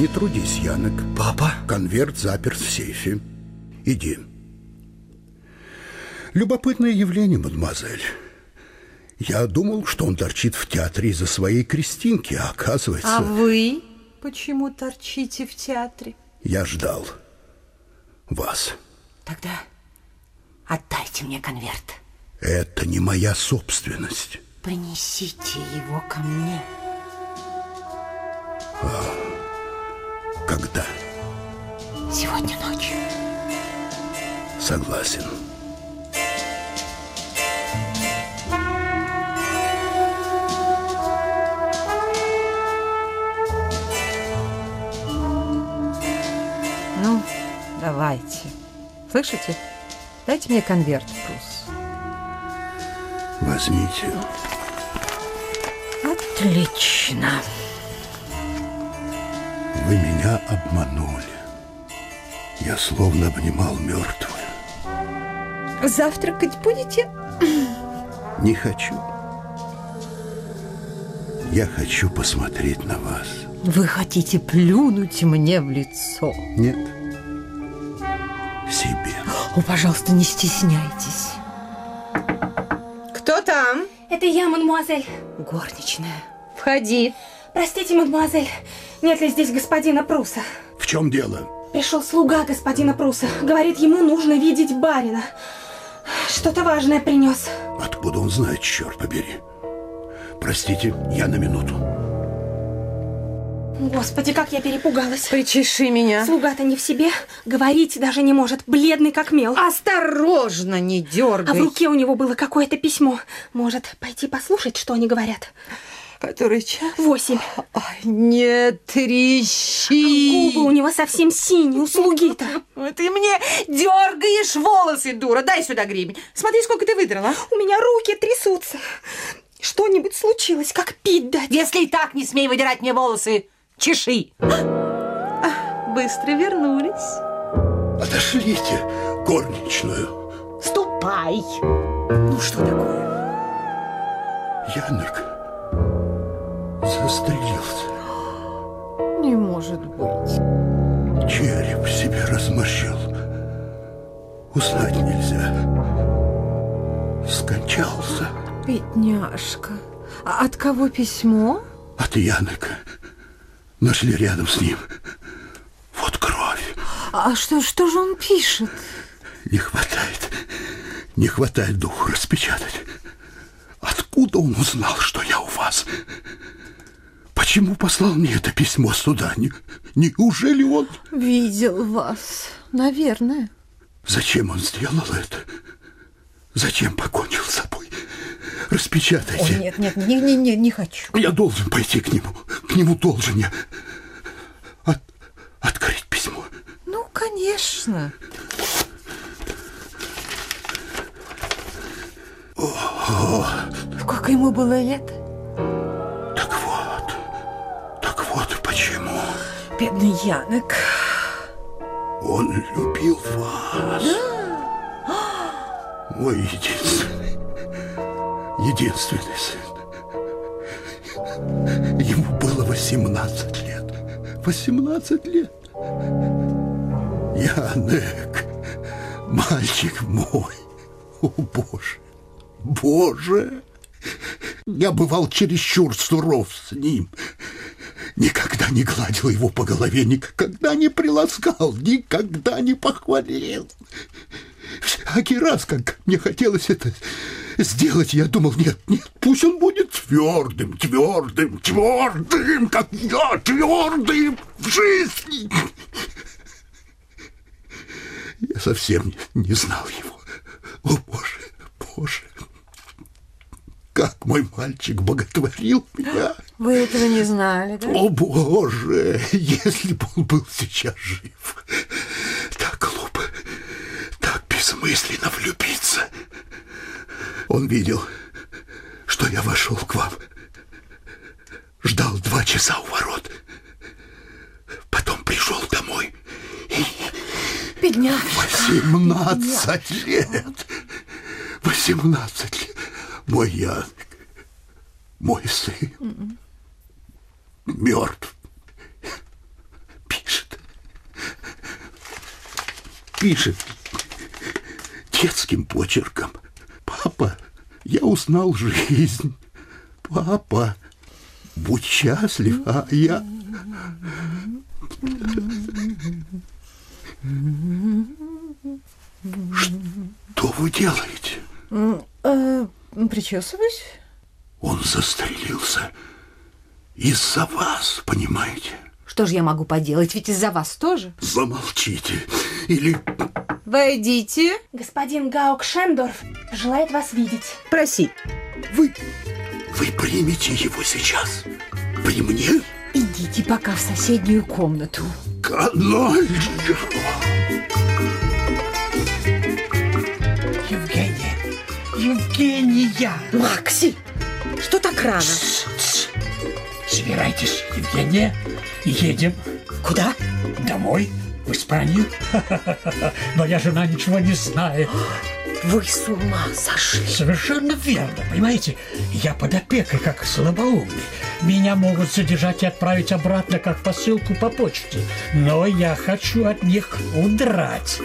Не трудись, Янок. Папа? Конверт заперт в сейфе. Иди. Любопытное явление, мадемуазель. Я думал, что он торчит в театре из-за своей Кристинки, а оказывается... А вы почему торчите в театре? Я ждал вас. Тогда отдайте мне конверт. Это не моя собственность. Принесите его ко мне. Когда? Сегодня ночью. Согласен. Ну, давайте. Слышите? Дайте мне конверт, Брус. Возьмите. Отлично. Вы меня обманули. Я словно обнимал мертвую. Завтракать будете? Не хочу. Я хочу посмотреть на вас. Вы хотите плюнуть мне в лицо? Нет. Себе. О, пожалуйста, не стесняйтесь. Кто там? Это я, мадемуазель. Горничная. Входи. Простите, мадемуазель, нет ли здесь господина Пруса? В чем дело? Пришел слуга господина Пруса. Говорит, ему нужно видеть барина. Что-то важное принес. Откуда он знает, черт побери? Простите, я на минуту. Господи, как я перепугалась. Причеши меня. Слуга-то не в себе, говорить даже не может, бледный как мел. Осторожно, не дергай. А в руке у него было какое-то письмо. Может, пойти послушать, что они говорят? Который час? Восемь. Ой, не трещи. Губы у него совсем синие, у слуги-то. [LAUGHS] Ты мне дергаешь волосы, дура. Дай сюда гребень. Смотри, сколько ты выдрала. У меня руки трясутся. Что-нибудь случилось, как пить дать? Если и так не смей выдирать мне волосы, чеши. Быстро вернулись. Отошлите горничную. Ступай. Ну, что такое? Янок застрелился. Не может быть. Череп себе разморщил. Узнать нельзя. Скончался Бедняжка. А от кого письмо? от Янока. Нашли рядом с ним. Вот кровь. А что, что же он пишет? Не хватает. Не хватает духу распечатать. Откуда он узнал, что я у вас? Почему послал мне это письмо сюда? Не- Неужели он... Видел вас, наверное. Зачем он сделал это? Зачем покончил с собой? Распечатайте. Ой, нет, нет, не, не, не, не хочу. Я должен пойти к нему. К нему должен я от- открыть письмо. Ну, конечно. О, Сколько ему было лет? так вот. Так вот почему. Бедный Янок. Он любил вас. Мой единственный, единственный сын. Ему было 18 лет. 18 лет. Янек, мальчик мой. О, Боже, Боже. Я бывал чересчур суров с ним. Никогда не гладил его по голове, никогда не приласкал, никогда не похвалил. Всякий раз, как мне хотелось это сделать, я думал, нет, нет, пусть он будет твердым, твердым, твердым, как я, твердым в жизни. Я совсем не знал его. О, Боже, Боже, как мой мальчик боготворил меня. Вы этого не знали, да? О, Боже, если бы он был сейчас жив. Так глупо, так бессмысленно влюбиться. Он видел, что я вошел к вам. Ждал два часа у ворот. Потом пришел домой. Бедняжка. Восемнадцать лет. Восемнадцать лет. Мой Янок, мой сын, мертв. Пишет. Пишет детским почерком. Папа, я узнал жизнь. Папа, будь счастлив, а я... Что вы делаете? Э, Причесываюсь. Он застрелился из-за вас, понимаете? Что же я могу поделать? Ведь из-за вас тоже. Замолчите. Или Войдите. Господин Гаук Шендорф желает вас видеть. Проси. Вы, вы примете его сейчас? При мне? Идите пока в соседнюю комнату. Каналья! Евгения! Евгения! Макси! Что так рано? Собирайтесь, Евгения. Едем. Куда? Домой, в Испанию. [LAUGHS] Моя жена ничего не знает. Вы с ума сошли. Совершенно верно, понимаете? Я под опекой, как слабоумный. Меня могут задержать и отправить обратно, как посылку по почте. Но я хочу от них удрать.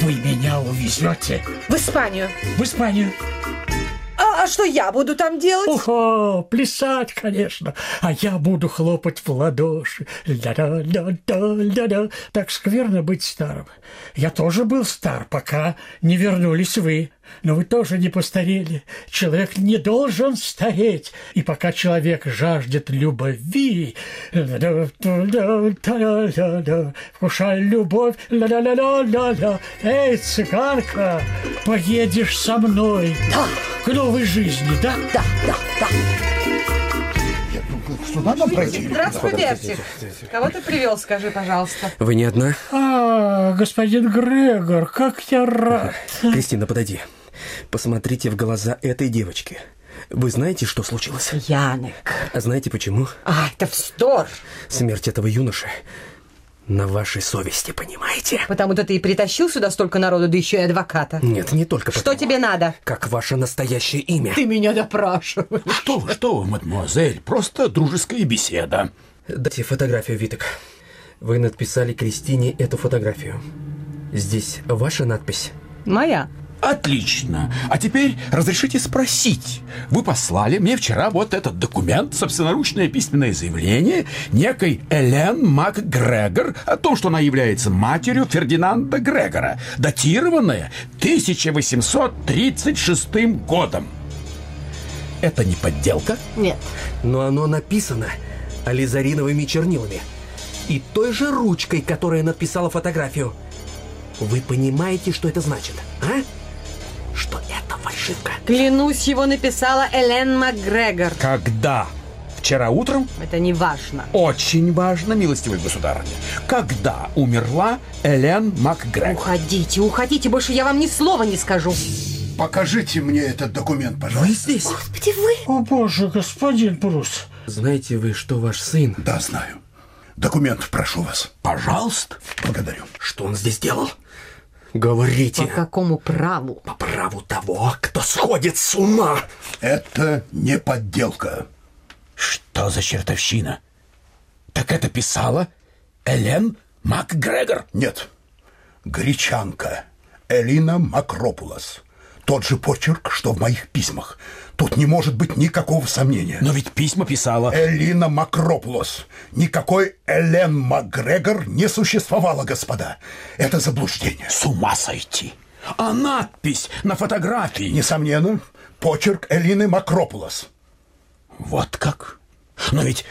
Вы меня увезете В Испанию. в Испанию. А, что я буду там делать? Ого, плясать, конечно. А я буду хлопать в ладоши. Ля-да-да-да-да-да. Так скверно быть старым. Я тоже был стар, пока не вернулись вы. Но вы тоже не постарели. Человек не должен стареть. И пока человек жаждет любви, вкушай любовь, ля-ля-ля-ля-ля. Эй, цыганка, поедешь со мной Да. к новой жизни, да? Да, да, да. Сюда нам пройти? Здравствуй, Бертик. Кого ты привел, скажи, пожалуйста. Вы не одна? А, господин Грегор, как я рад. Кристина, подойди. Посмотрите в глаза этой девочки. Вы знаете, что случилось? Янек. А знаете почему? А, это вздор. Смерть этого юноши на вашей совести, понимаете? Потому-то ты и притащил сюда столько народу, да еще и адвоката. Нет, не только Что потому. тебе надо? Как ваше настоящее имя? Ты меня допрашиваешь. Что вы, что вы, мадемуазель, просто дружеская беседа. Дайте фотографию, Виток. Вы надписали Кристине эту фотографию. Здесь ваша надпись? Моя. Отлично. А теперь разрешите спросить. Вы послали мне вчера вот этот документ, собственноручное письменное заявление некой Элен МакГрегор о том, что она является матерью Фердинанда Грегора, датированное 1836 годом. Это не подделка? Нет. Но оно написано ализариновыми чернилами и той же ручкой, которая написала фотографию. Вы понимаете, что это значит, а? Что это фальшивка? Клянусь, его написала Элен Макгрегор. Когда? Вчера утром? Это не важно. Очень важно, милостивый государыня. Когда умерла Элен МакГрегор? Уходите, уходите, больше я вам ни слова не скажу. Покажите мне этот документ, пожалуйста. Вы здесь? Господи, вы... О боже, господин Брус. Знаете вы, что ваш сын? Да, знаю. Документ, прошу вас. Пожалуйста. Благодарю. Что он здесь делал? Говорите. По какому праву? По праву того, кто сходит с ума. Это не подделка. Что за чертовщина? Так это писала Элен МакГрегор? Нет. Гречанка. Элина Макропулос. Тот же почерк, что в моих письмах. Тут не может быть никакого сомнения. Но ведь письма писала... Элина Макропулос. Никакой Элен Макгрегор не существовало, господа. Это заблуждение. С ума сойти. А надпись на фотографии? Несомненно, почерк Элины Макропулос. Вот как? Но ведь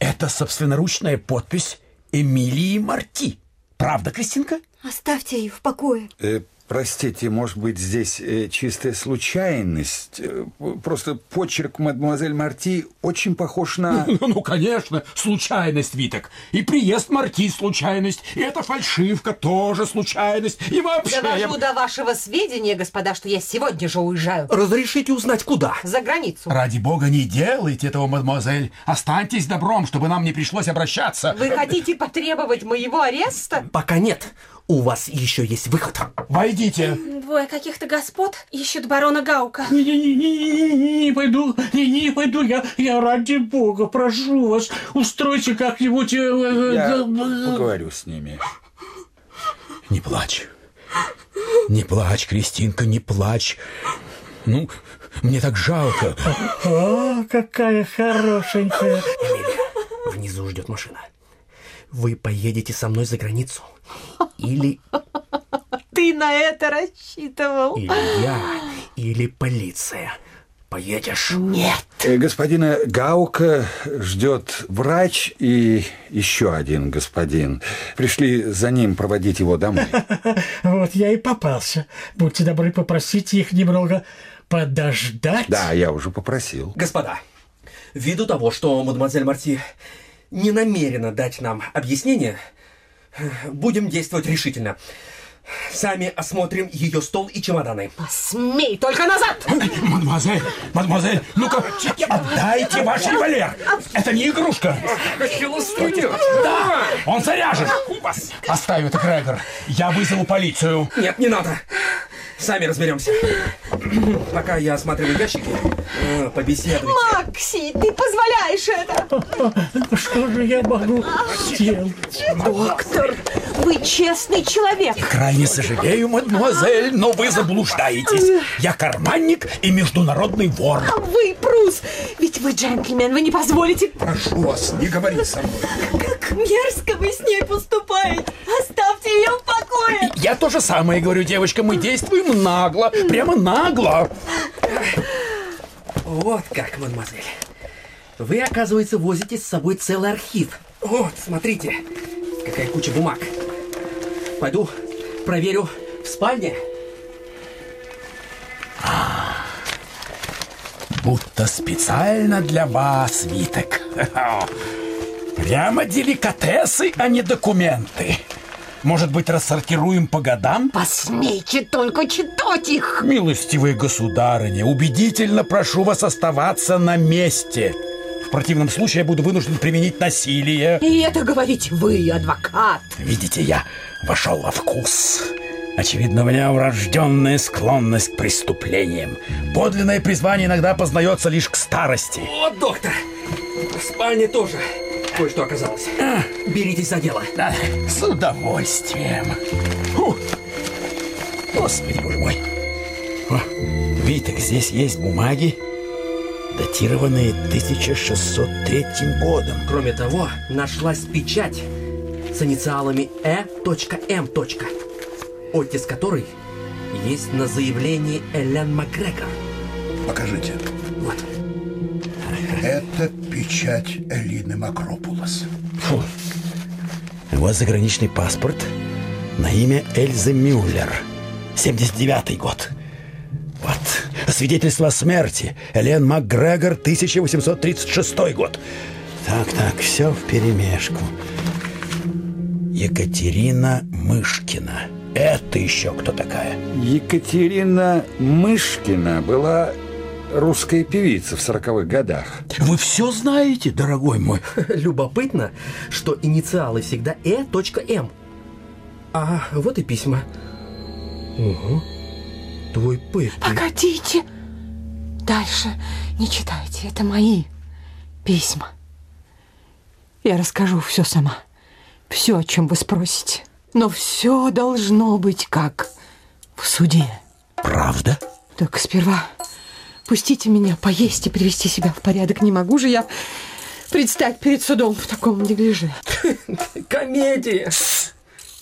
это собственноручная подпись Эмилии Марти. Правда, Кристинка? Оставьте ее в покое. Э, простите, может быть, здесь э, чистая случайность? Э, просто почерк мадемуазель Марти очень похож на... [LAUGHS] Ну, ну, конечно, случайность, Виток. И приезд Марти случайность, и эта фальшивка тоже случайность, и вообще... Довожу до вашего сведения, господа, что я сегодня же уезжаю. Разрешите узнать, куда? За границу. Ради бога, не делайте этого, мадемуазель. Останьтесь добром, чтобы нам не пришлось обращаться. Вы хотите потребовать моего ареста? Пока нет. У вас еще есть выход. Войдите. Двое каких-то господ ищут барона Гаука. Не, не, не, не, не, не пойду, не, не пойду, я, я ради бога, прошу вас, устройте как-нибудь... э, э, Я э, поговорю с ними. Не плачь. Не плачь, Кристинка, не плачь. Ну, мне так жалко. О, какая хорошенькая. Эмилия, внизу ждет машина. Вы поедете со мной за границу. Или, Ты на это рассчитывал? или я, или полиция. Поедешь? Нет. Э, Господина Гаука ждет врач и еще один господин. Пришли за ним проводить его домой. [LAUGHS] Вот я и попался. Будьте добры, попросите их немного подождать. Да, я уже попросил. Господа, ввиду того, что мадемуазель Марти не намерена дать нам объяснение, будем действовать решительно. Сами осмотрим ее стол и чемоданы. Посмей, только назад! Мадемуазель, мадемуазель, ну-ка, отдайте ваш револьвер. Это не игрушка. Да, он заряжен. Оставь это, Грегор. Я вызову полицию. Нет, не надо. Сами разберемся. [CLEARS THROAT] Пока я осматриваю ящики, э, побеседуйте. Макси, ты позволяешь это? [LAUGHS] Что же я могу сделать? Доктор, вы честный человек. Крайне сожалею, мадемуазель, но вы заблуждаетесь. Я карманник и международный вор. А вы, Прус, ведь вы джентльмен, вы не позволите... Прошу вас, не говори со мной. Как мерзко вы с ней поступаете. Оставьте ее в покое. Я то же самое говорю, девочка, мы действуем нагло, прямо нагло. Вот как, мадемуазель. Вы, оказывается, возите с собой целый архив. Вот, смотрите, какая куча бумаг. Пойду проверю в спальне. Будто специально для вас, Виток. [LAUGHS] Прямо деликатесы, а не документы. Может быть, рассортируем по годам? Посмейте только читать их. Милостивые государыня, убедительно прошу вас оставаться на месте. В противном случае я буду вынужден применить насилие. И это говорить вы, адвокат. Видите, я вошел во вкус. Очевидно, у меня врожденная склонность к преступлениям. Подлинное призвание иногда познается лишь к старости. Вот, доктор, в спальне тоже кое-что оказалось. Беритесь за дело. Да, с удовольствием. Фу. Господи, боже мой. О, Виток, здесь есть бумаги, датированные 1603 годом. Кроме того, нашлась печать с инициалами Э.М. Оттиск которой есть на заявлении Элен Макгрегор. Покажите. Вот. Это печать Элины Макропулос. Фу. Вот заграничный паспорт на имя Эльзы Мюллер. 79-й год. Вот. Свидетельство о смерти. Элен МакГрегор, 1836 год. Так, так, все в перемешку. Екатерина Мышкина. Это еще кто такая? Екатерина Мышкина была русская певица в сороковых годах. Вы все знаете, дорогой мой? [LAUGHS] Любопытно, что инициалы всегда Э.М. А вот и письма. Угу. Твой Пеппи. Погодите. Дальше не читайте. Это мои письма. Я расскажу все сама. Все, о чем вы спросите. Но все должно быть как в суде. Правда? Только сперва пустите меня поесть и привести себя в порядок. Не могу же я предстать перед судом в таком неглиже. [LAUGHS] Комедия.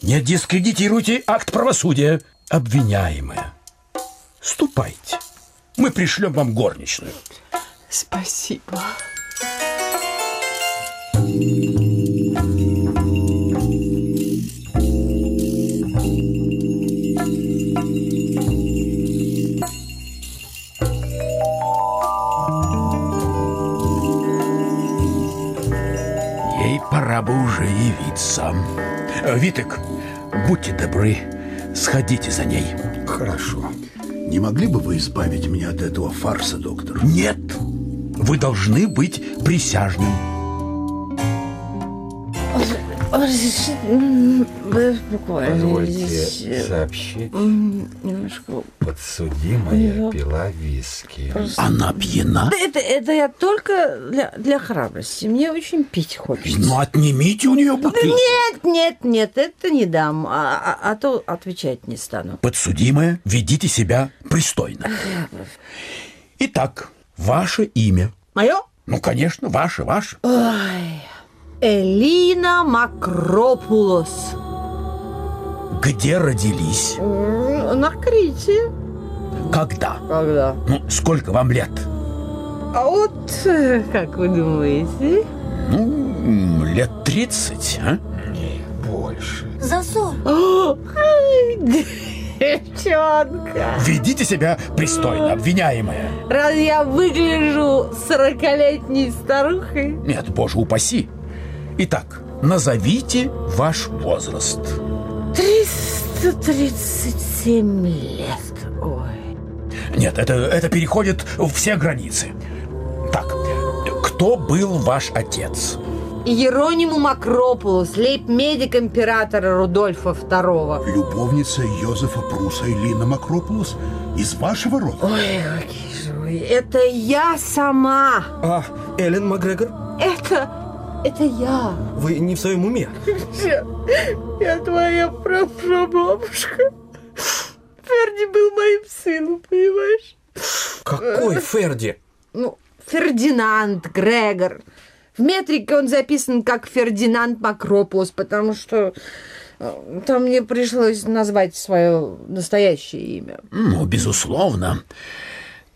Не дискредитируйте акт правосудия, обвиняемая. Ступайте. Мы пришлем вам горничную. Спасибо. Ей пора бы уже явиться. Э, Витек, будьте добры, сходите за ней. Хорошо. Не могли бы вы избавить меня от этого фарса, доктор? Нет. Вы должны быть присяжным. Позвольте сообщить, Немножко. подсудимая пила виски. Она пьяна? Да это, это я только для, для храбрости. Мне очень пить хочется. Ну, отнимите у нее Да бутылку. нет, нет, нет, это не дам, а, а- а то отвечать не стану. Подсудимая, ведите себя пристойно. Итак, ваше имя. Мое? Ну, конечно, ваше, ваше. Ой, Элина Макропулос. Где родились? На Крите. Когда? Когда? Ну, сколько вам лет? А вот, э, как вы думаете? Ну, лет 30, а? Больше. За сорок. О, ай, Девчонка. Ведите себя пристойно, обвиняемая. Раз я выгляжу сорокалетней старухой, Нет, боже упаси. Итак, назовите ваш возраст. 337 лет. Ой. Нет, это, это переходит все границы. Так, кто был ваш отец? Ерониму Макропулос, лейб-медик императора Рудольфа II. Любовница Йозефа Пруса Элина Макропулос из вашего рода? Ой, какие же вы. Это я сама. А, Эллен Макгрегор, Это... Это я. вы не в своем уме. Я, я твоя прапрабабушка. Ферди был моим сыном, понимаешь? Какой Ферди? Ну, Фердинанд Грегор. В метрике он записан как Фердинанд Макропулос, потому что э, там мне пришлось назвать свое настоящее имя. Ну, безусловно.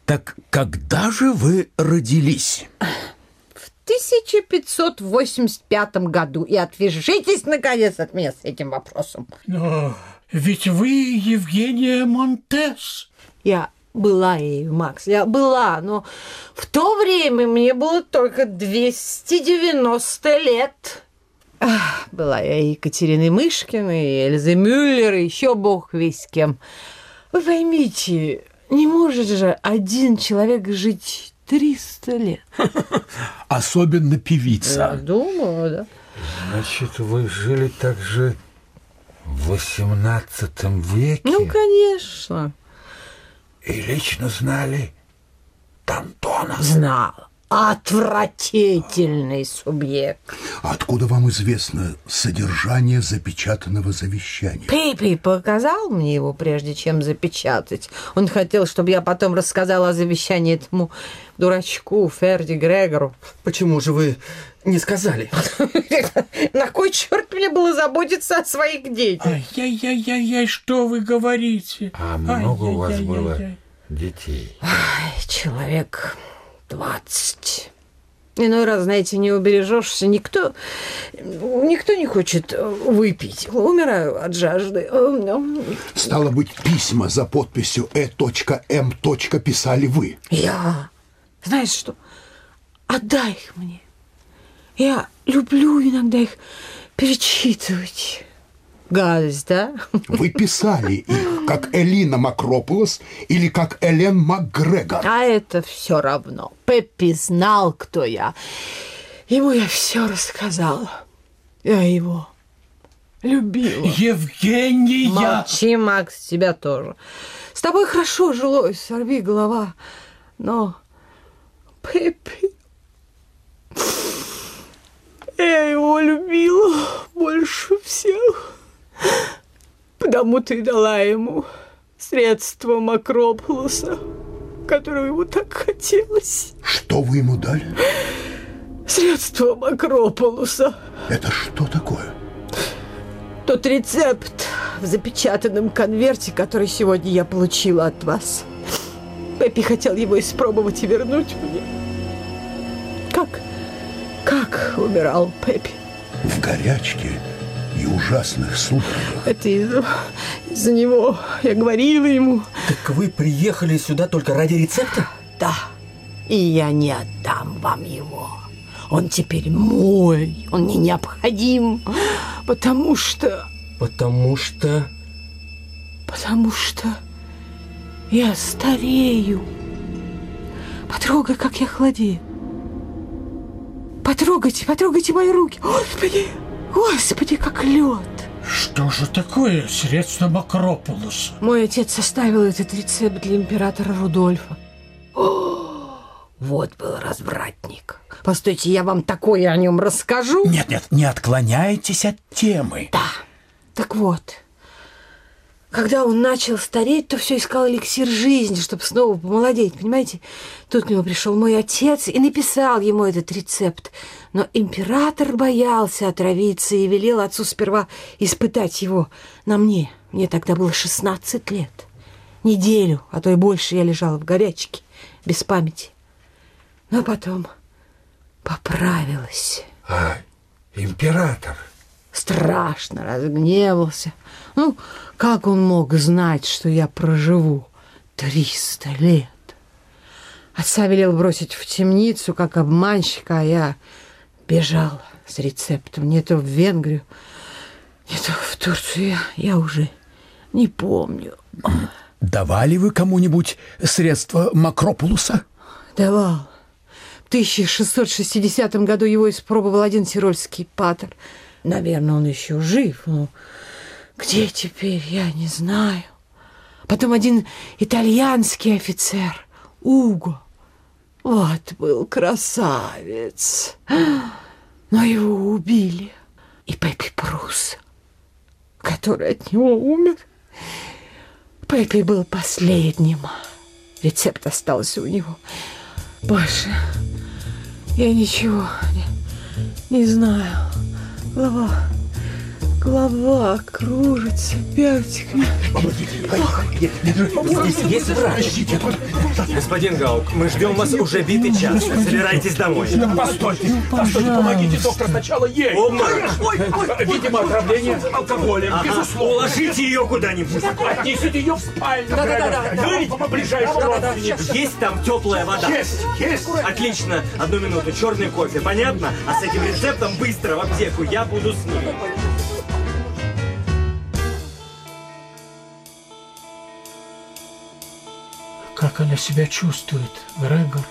Так когда же вы родились? В 1585 году. И отвяжитесь, наконец, от меня с этим вопросом. Но ведь вы Евгения Монтес. Я была ею, Макс, я была, но в то время мне было только 290 лет. Ах, была я и Екатериной Мышкиной, и Эльзой Мюллер, и еще бог весь кем. Вы поймите, не может же один человек жить 300 лет. [LAUGHS] Особенно певица. Я думаю, да. Значит, вы жили также в 18 веке Ну, конечно. и лично знали Тантона. Знал. Отвратительный субъект. Откуда вам известно содержание запечатанного завещания? Пипи показал мне его, прежде чем запечатать. Он хотел, чтобы я потом рассказала о завещании этому дурачку Ферди Грегору. Почему же вы не сказали? [LAUGHS] На кой черт мне было заботиться о своих детях? Ай-яй-яй-яй, что вы говорите? А много у вас было детей? Ай, человек двадцать. Иной раз, знаете, не убережешься. Никто, никто не хочет выпить. Умираю от жажды. Стало быть, письма за подписью Э.М. писали вы. Я. Знаешь что? Отдай их мне. Я люблю иногда их перечитывать. Гадость, да? Вы писали их, как Элина Макропулос или как Элен МакГрегор. А это все равно. Пеппи знал, кто я. Ему я все рассказала. Я его любила. Евгения! Молчи, Макс, тебя тоже. С тобой хорошо жилось, сорви голова. Но Пеппи... Я его любила больше всех. Потому-то и дала ему средства Макрополуса, которого ему так хотелось. Что вы ему дали? Средства Макрополуса. Это что такое? Тот рецепт в запечатанном конверте, который сегодня я получила от вас. Пеппи хотел его испробовать и вернуть мне. Как? Как умирал Пеппи? В горячке и ужасных судорогах. Это из-за из него. Я говорила ему. Так вы приехали сюда только ради рецепта? Да. И я не отдам вам его. Он теперь мой. Он мне необходим. Потому что... Потому что... Потому что я старею. Потрогай, как я холодею. Потрогайте, потрогайте мои руки. Господи, господи, как лед. Что же такое средство Макрополуса? Мой отец составил этот рецепт для императора Рудольфа. О, вот был развратник. Постойте, я вам такое о нем расскажу. Нет-нет, не отклоняйтесь от темы. Да. Так вот, когда он начал стареть, то все искал эликсир жизни, чтобы снова помолодеть, понимаете? Тут к нему пришел мой отец и написал ему этот рецепт. Но император боялся отравиться и велел отцу сперва испытать его на мне. Мне тогда было 16 лет. Неделю, а то и больше я лежала в горячке, без памяти. Но потом поправилась. А император? Страшно разгневался. Ну, как он мог знать, что я проживу триста лет? Отца велел бросить в темницу, как обманщика, а я бежал с рецептом не то в Венгрию, не то в Турцию. Я, уже не помню. Давали вы кому-нибудь средства Макропулуса? Давал. В 1660 году его испробовал один тирольский патер. Наверное, он еще жив, но где теперь, я не знаю. Потом один итальянский офицер, Уго. Вот был красавец. Но его убили. И Пеппи Прус, который от него умер. Пеппи был последним. Рецепт остался у него. Больше я ничего не, не знаю. Голова, голова кружится, пятик. Здесь есть врач. Господин Гаук, мы ждем вас уже битый час. Собирайтесь домой. Постойте, постойте, помогите, доктор, сначала ей. Видимо, отравление алкоголем, безусловно. Уложите ее куда-нибудь. Отнесите ее в спальню. Да-да-да. Ближайший родственник. Есть там теплая вода? Есть, есть. Отлично. Одну минуту. Черный кофе, понятно? А с этим рецептом быстро в аптеку. Я буду с ним. Как она себя чувствует, Грегор?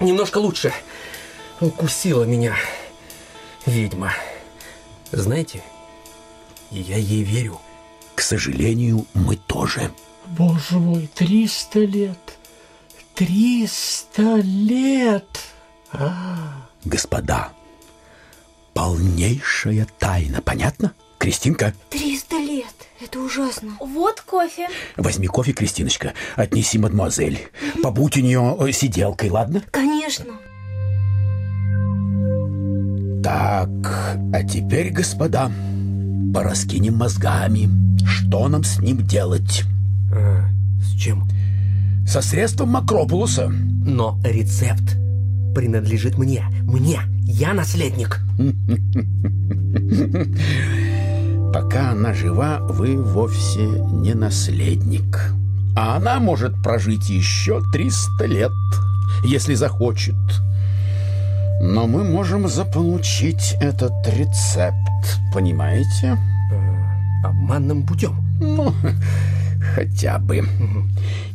Немножко лучше. Укусила меня ведьма. Знаете, я ей верю. К сожалению, мы тоже. Боже мой, триста лет. Триста лет. А, Господа, полнейшая тайна, понятно? Кристинка, Триста лет. Это ужасно. Вот кофе. возьми кофе, Кристиночка, отнеси мадемуазель. Побудь у нее э, сиделкой, ладно? Конечно. Так, а теперь, господа, пораскинем мозгами. Что нам с ним делать? А, с чем? Со средством Макропулуса. Но рецепт принадлежит мне. Мне. Я наследник. [LAUGHS] Пока она жива, вы вовсе не наследник. А она может прожить еще 300 лет, если захочет. Но мы можем заполучить этот рецепт, понимаете? Э, обманным путем? Ну, хотя бы.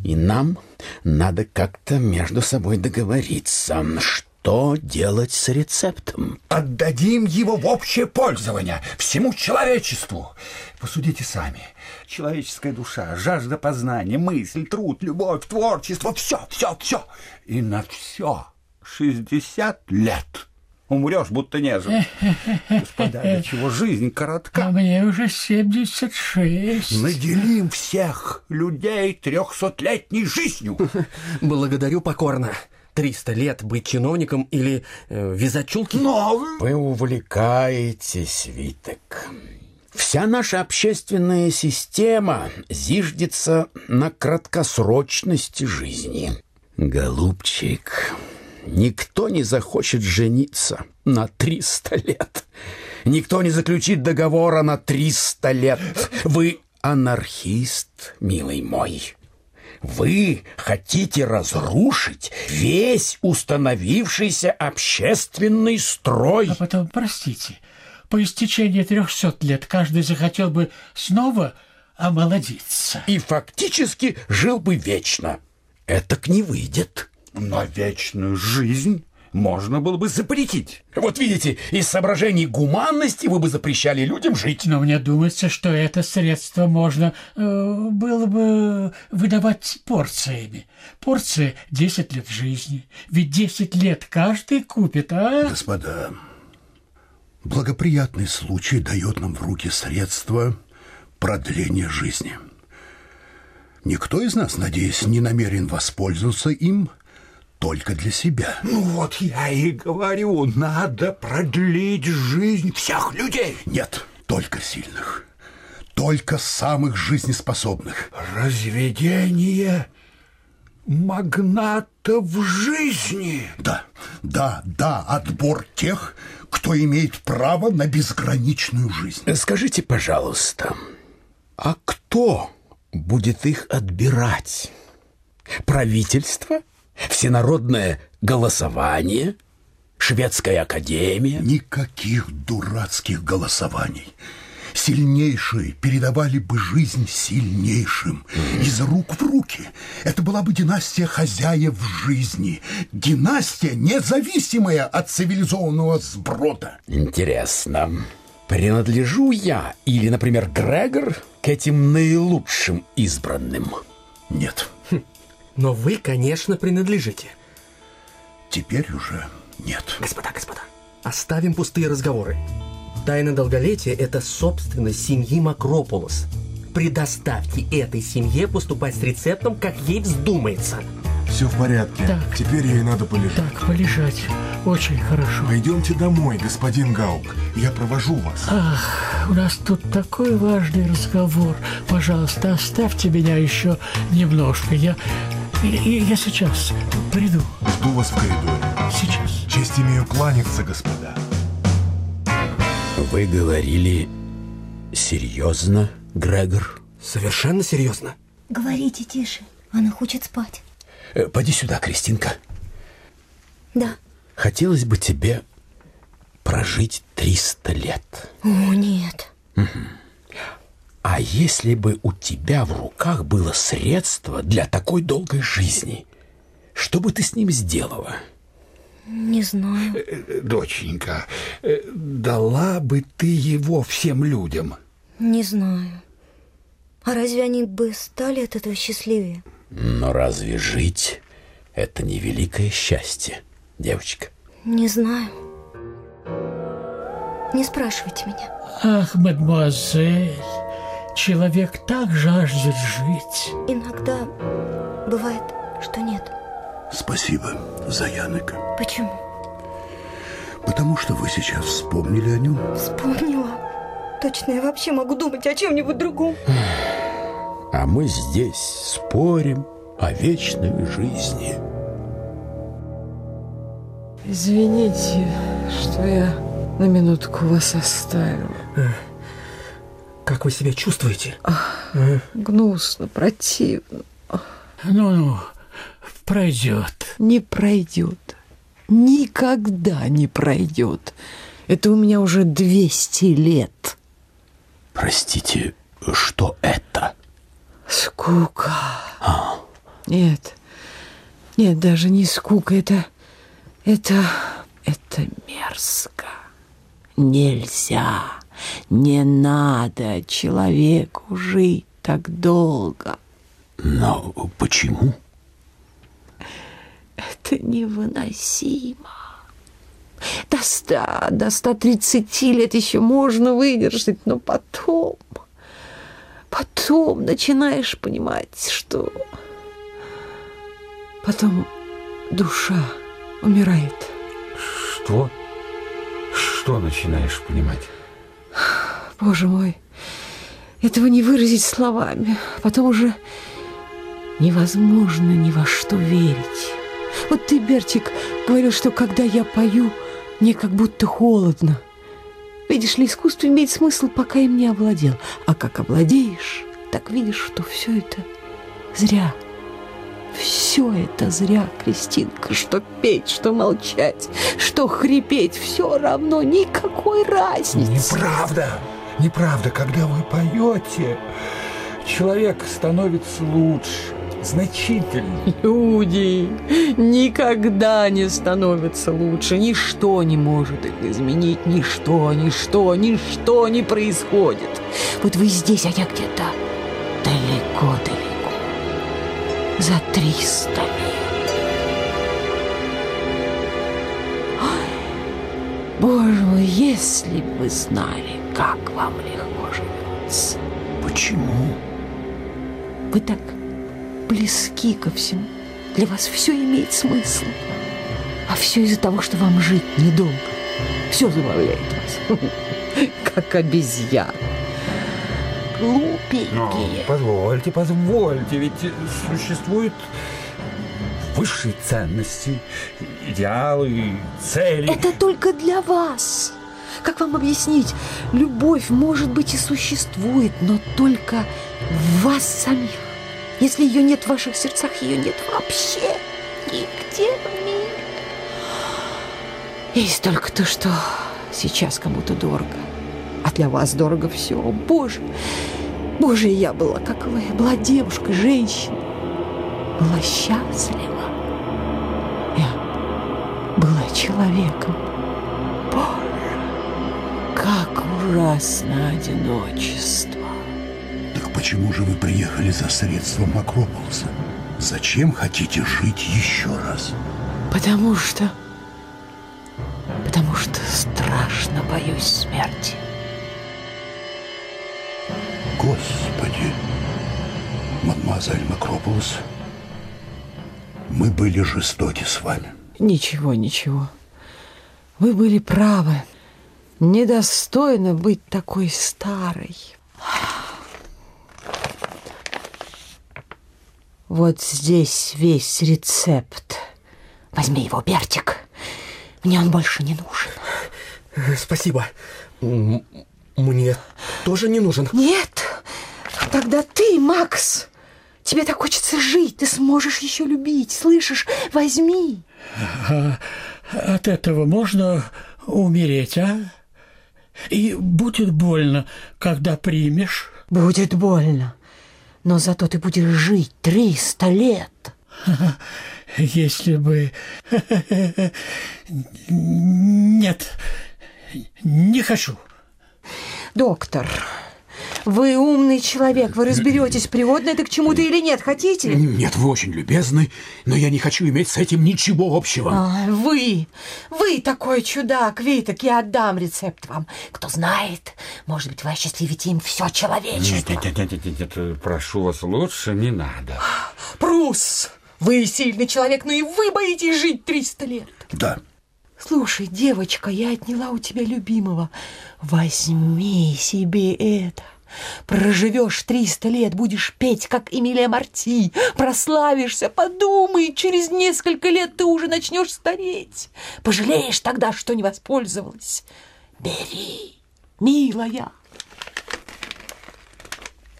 И нам надо как-то между собой договориться, что делать с рецептом. Отдадим его в общее пользование всему человечеству. Посудите сами. Человеческая душа, жажда познания, мысль, труд, любовь, творчество, все, все, все. И на все 60 лет. Умрешь, будто не жил. Господа, для чего жизнь коротка? А мне уже 76. Наделим всех людей трехсотлетней жизнью. Благодарю покорно. 300 лет быть чиновником или э, вязать чулки? Но Вы увлекаетесь, Витек. Вся наша общественная система зиждется на краткосрочности жизни. Голубчик, никто не захочет жениться на 300 лет. Никто не заключит договора на 300 лет. Вы анархист, милый мой. Вы хотите разрушить весь установившийся общественный строй. А потом, простите, по истечении трехсот лет каждый захотел бы снова омолодиться. И фактически жил бы вечно. Это к не выйдет. Но вечную жизнь можно было бы запретить. Вот видите, из соображений гуманности вы бы запрещали людям жить. Но мне думается, что это средство можно э, было бы выдавать порциями. Порция 10 лет жизни. Ведь 10 лет каждый купит, а? Господа, благоприятный случай дает нам в руки средства продления жизни. Никто из нас, надеюсь, не намерен воспользоваться им только для себя. Ну вот я и говорю, надо продлить жизнь всех людей. Нет, только сильных. Только самых жизнеспособных. Разведение магнатов жизни. Да, да, да, отбор тех, кто имеет право на безграничную жизнь. Скажите, пожалуйста, а кто будет их отбирать? Правительство? Всенародное голосование? Шведская академия? Никаких дурацких голосований. Сильнейшие передавали бы жизнь сильнейшим из рук в руки. Это была бы династия хозяев жизни. Династия, независимая от цивилизованного сброда. Интересно. Принадлежу я или, например, Грегор к этим наилучшим избранным? Нет. Но вы, конечно, принадлежите. Теперь уже нет. Господа, господа, оставим пустые разговоры. Тайна долголетия – это собственность семьи Макрополос. Предоставьте этой семье поступать с рецептом, как ей вздумается. Все в порядке. Так. Теперь ей надо полежать. Так, полежать. Очень хорошо. Пойдемте домой, господин Гаук. Я провожу вас. Ах, у нас тут такой важный разговор. Пожалуйста, оставьте меня еще немножко. Я, я, я сейчас приду. Жду вас в коридоре. Сейчас. Честь имею кланяться, господа. Вы говорили серьезно, Грегор? Совершенно серьезно. Говорите тише, она хочет спать. Э, Поди сюда, Кристинка. Да. Хотелось бы тебе прожить 300 лет. О, нет. А если бы у тебя в руках было средство для такой долгой жизни, что бы ты с ним сделала? Не знаю. Э, Доченька, э, дала бы ты его всем людям? Не знаю. А разве они бы стали от этого счастливее? Но разве жить — это не великое счастье, девочка? Не знаю. Не спрашивайте меня. Ах, мадемуазель, человек так жаждет жить. Иногда бывает, что нет. Спасибо за Янока. Почему? Потому что вы сейчас вспомнили о нем. Вспомнила. Точно, я вообще могу думать о чем-нибудь другом. А мы здесь спорим о вечной жизни. Извините, что я на минутку вас оставил. Как вы себя чувствуете? Гнусно, противно. Ну-ну, пройдет. Не пройдет. Никогда не пройдет. Это у меня уже 200 лет. Простите, что это? Скука. Нет. Нет, даже не скука. Это... Это... Это мерзко. Нельзя. Не надо человеку жить так долго. Но почему? Это невыносимо. До ста, до ста тридцати лет еще можно выдержать, но потом, потом начинаешь понимать, что потом душа умирает. Что? Что начинаешь понимать? Боже мой, этого не выразить словами. Потом уже невозможно ни во что верить. Вот ты, Бертик, говорил, что когда я пою, мне как будто холодно. Видишь ли, искусство имеет смысл, пока им не овладел. А как овладеешь, так видишь, что все это зря. Все это зря, Кристинка, что петь, что молчать, что хрипеть, все равно никакой разницы. Неправда, неправда, когда вы поете, человек становится лучше, значительно. Люди никогда не становятся лучше, ничто не может их изменить, ничто, ничто, ничто не происходит. Вот вы здесь, а я где-то далеко-далеко за триста лет. Ой, боже мой, если бы вы знали, как вам легко живется. Почему? Вы так близки ко всему. Для вас все имеет смысл. А все из-за того, что вам жить недолго. Все забавляет вас. [LAUGHS] Как обезьян. Глупенькие. Позвольте, позвольте, ведь существуют высшие ценности, идеалы, цели. Это только для вас. Как вам объяснить? Любовь, может быть, и существует, но только в вас самих. Если ее нет в ваших сердцах, ее нет вообще нигде в мире. Есть только то, что сейчас кому-то дорого. А для вас дорого все. О, Боже, Боже, я была, как вы, была девушкой, женщиной. Была счастлива. Я была человеком. Боже, как ужасно одиночество. Так почему же вы приехали за средством Акрополса? Зачем хотите жить еще раз? Потому что... Потому что страшно боюсь смерти. Господи, мадемуазель Макрополос, мы были жестоки с вами. Ничего, ничего. Вы были правы. Недостойно быть такой старой. Вот здесь весь рецепт. Возьми его, Бертик. Мне он больше не нужен. Спасибо. Мне тоже не нужен. Нет. Тогда ты, Макс. Тебе так хочется жить. Ты сможешь еще любить. Слышишь? Возьми. А от этого можно умереть, а? И будет больно, когда примешь. Будет больно. Но зато ты будешь жить триста лет. [LAUGHS] Если бы... [LAUGHS] Нет, не хочу. Доктор, вы умный человек, вы разберетесь, пригодно это к чему-то или нет, хотите? Нет, вы очень любезны, но я не хочу иметь с этим ничего общего. А, вы, вы такой чудак, Виток, я отдам рецепт вам. Кто знает, может быть, вы осчастливите им все человечество. Нет, нет, нет, нет, нет, нет, прошу вас, лучше не надо. Прус, вы сильный человек, но и вы боитесь жить 300 лет. Да. Слушай, девочка, я отняла у тебя любимого. Возьми себе это. Проживешь 300 лет, будешь петь, как Эмилия Марти, прославишься, подумай, через несколько лет ты уже начнешь стареть. Пожалеешь тогда, что не воспользовалась. Бери, милая.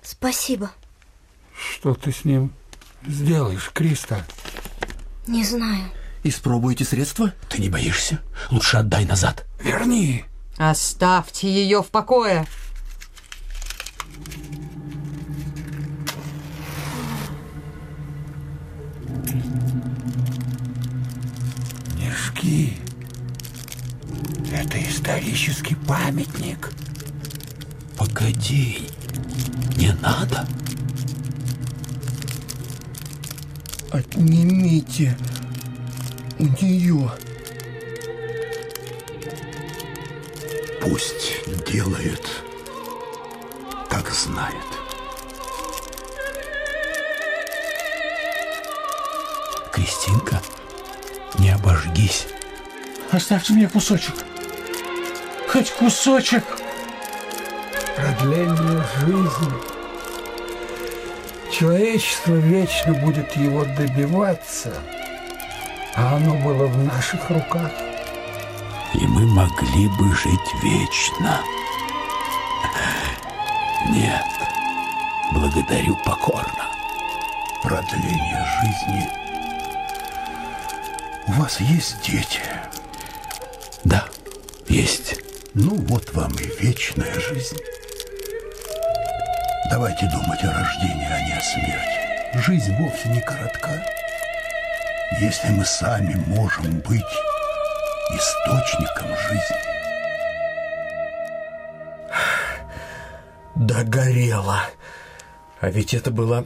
Спасибо. Что ты с ним сделаешь, Криста? Не знаю. Испробуйте средства? Ты не боишься? Лучше отдай назад. Верни. Оставьте ее в покое. Мешки. Это исторический памятник. Погоди, не надо. Отнимите у нее. Пусть делает, как знает. Кристинка, не обожгись. Оставьте мне кусочек. Хоть кусочек. Продление жизни. Человечество вечно будет его добиваться, а оно было в наших руках. И мы могли бы жить вечно. Нет, благодарю покорно. Продление жизни. У вас есть дети? Да, есть. Ну, вот вам и вечная жизнь. Давайте думать о рождении, а не о смерти. Жизнь вовсе не коротка. Если мы сами можем быть источником жизни. Догорело. А ведь это была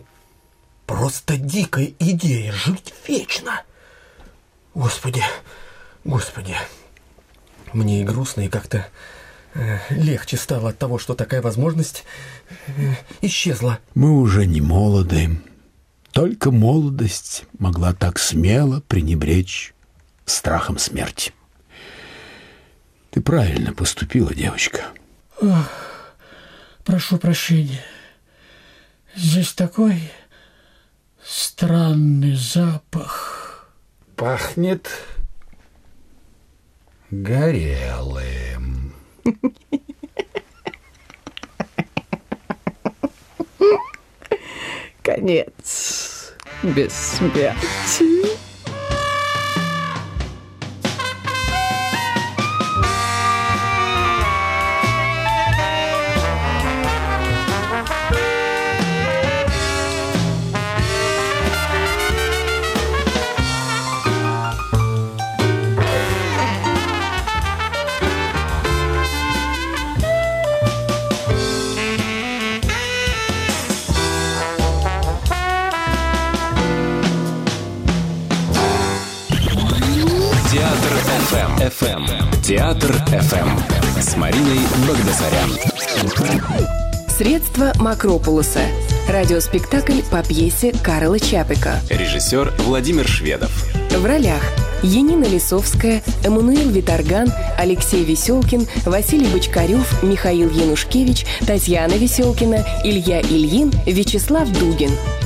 просто дикая идея жить вечно. Господи, господи. Мне и грустно, и как-то э, легче стало от того, что такая возможность э, исчезла. Мы уже не молоды. Только молодость могла так смело пренебречь страхом смерти. Ты правильно поступила, девочка. Ох, прошу прощения. Здесь такой странный запах. Пахнет горелым. Конец бессмертия. FM. FM. Театр FM. С Мариной Багдасарян. Средства Макропулуса. Радиоспектакль по пьесе Карла Чапика. Режиссер Владимир Шведов. В ролях Енина Лисовская, Эммануил Виторган, Алексей Веселкин, Василий Бочкарев, Михаил Янушкевич, Татьяна Веселкина, Илья Ильин, Вячеслав Дугин –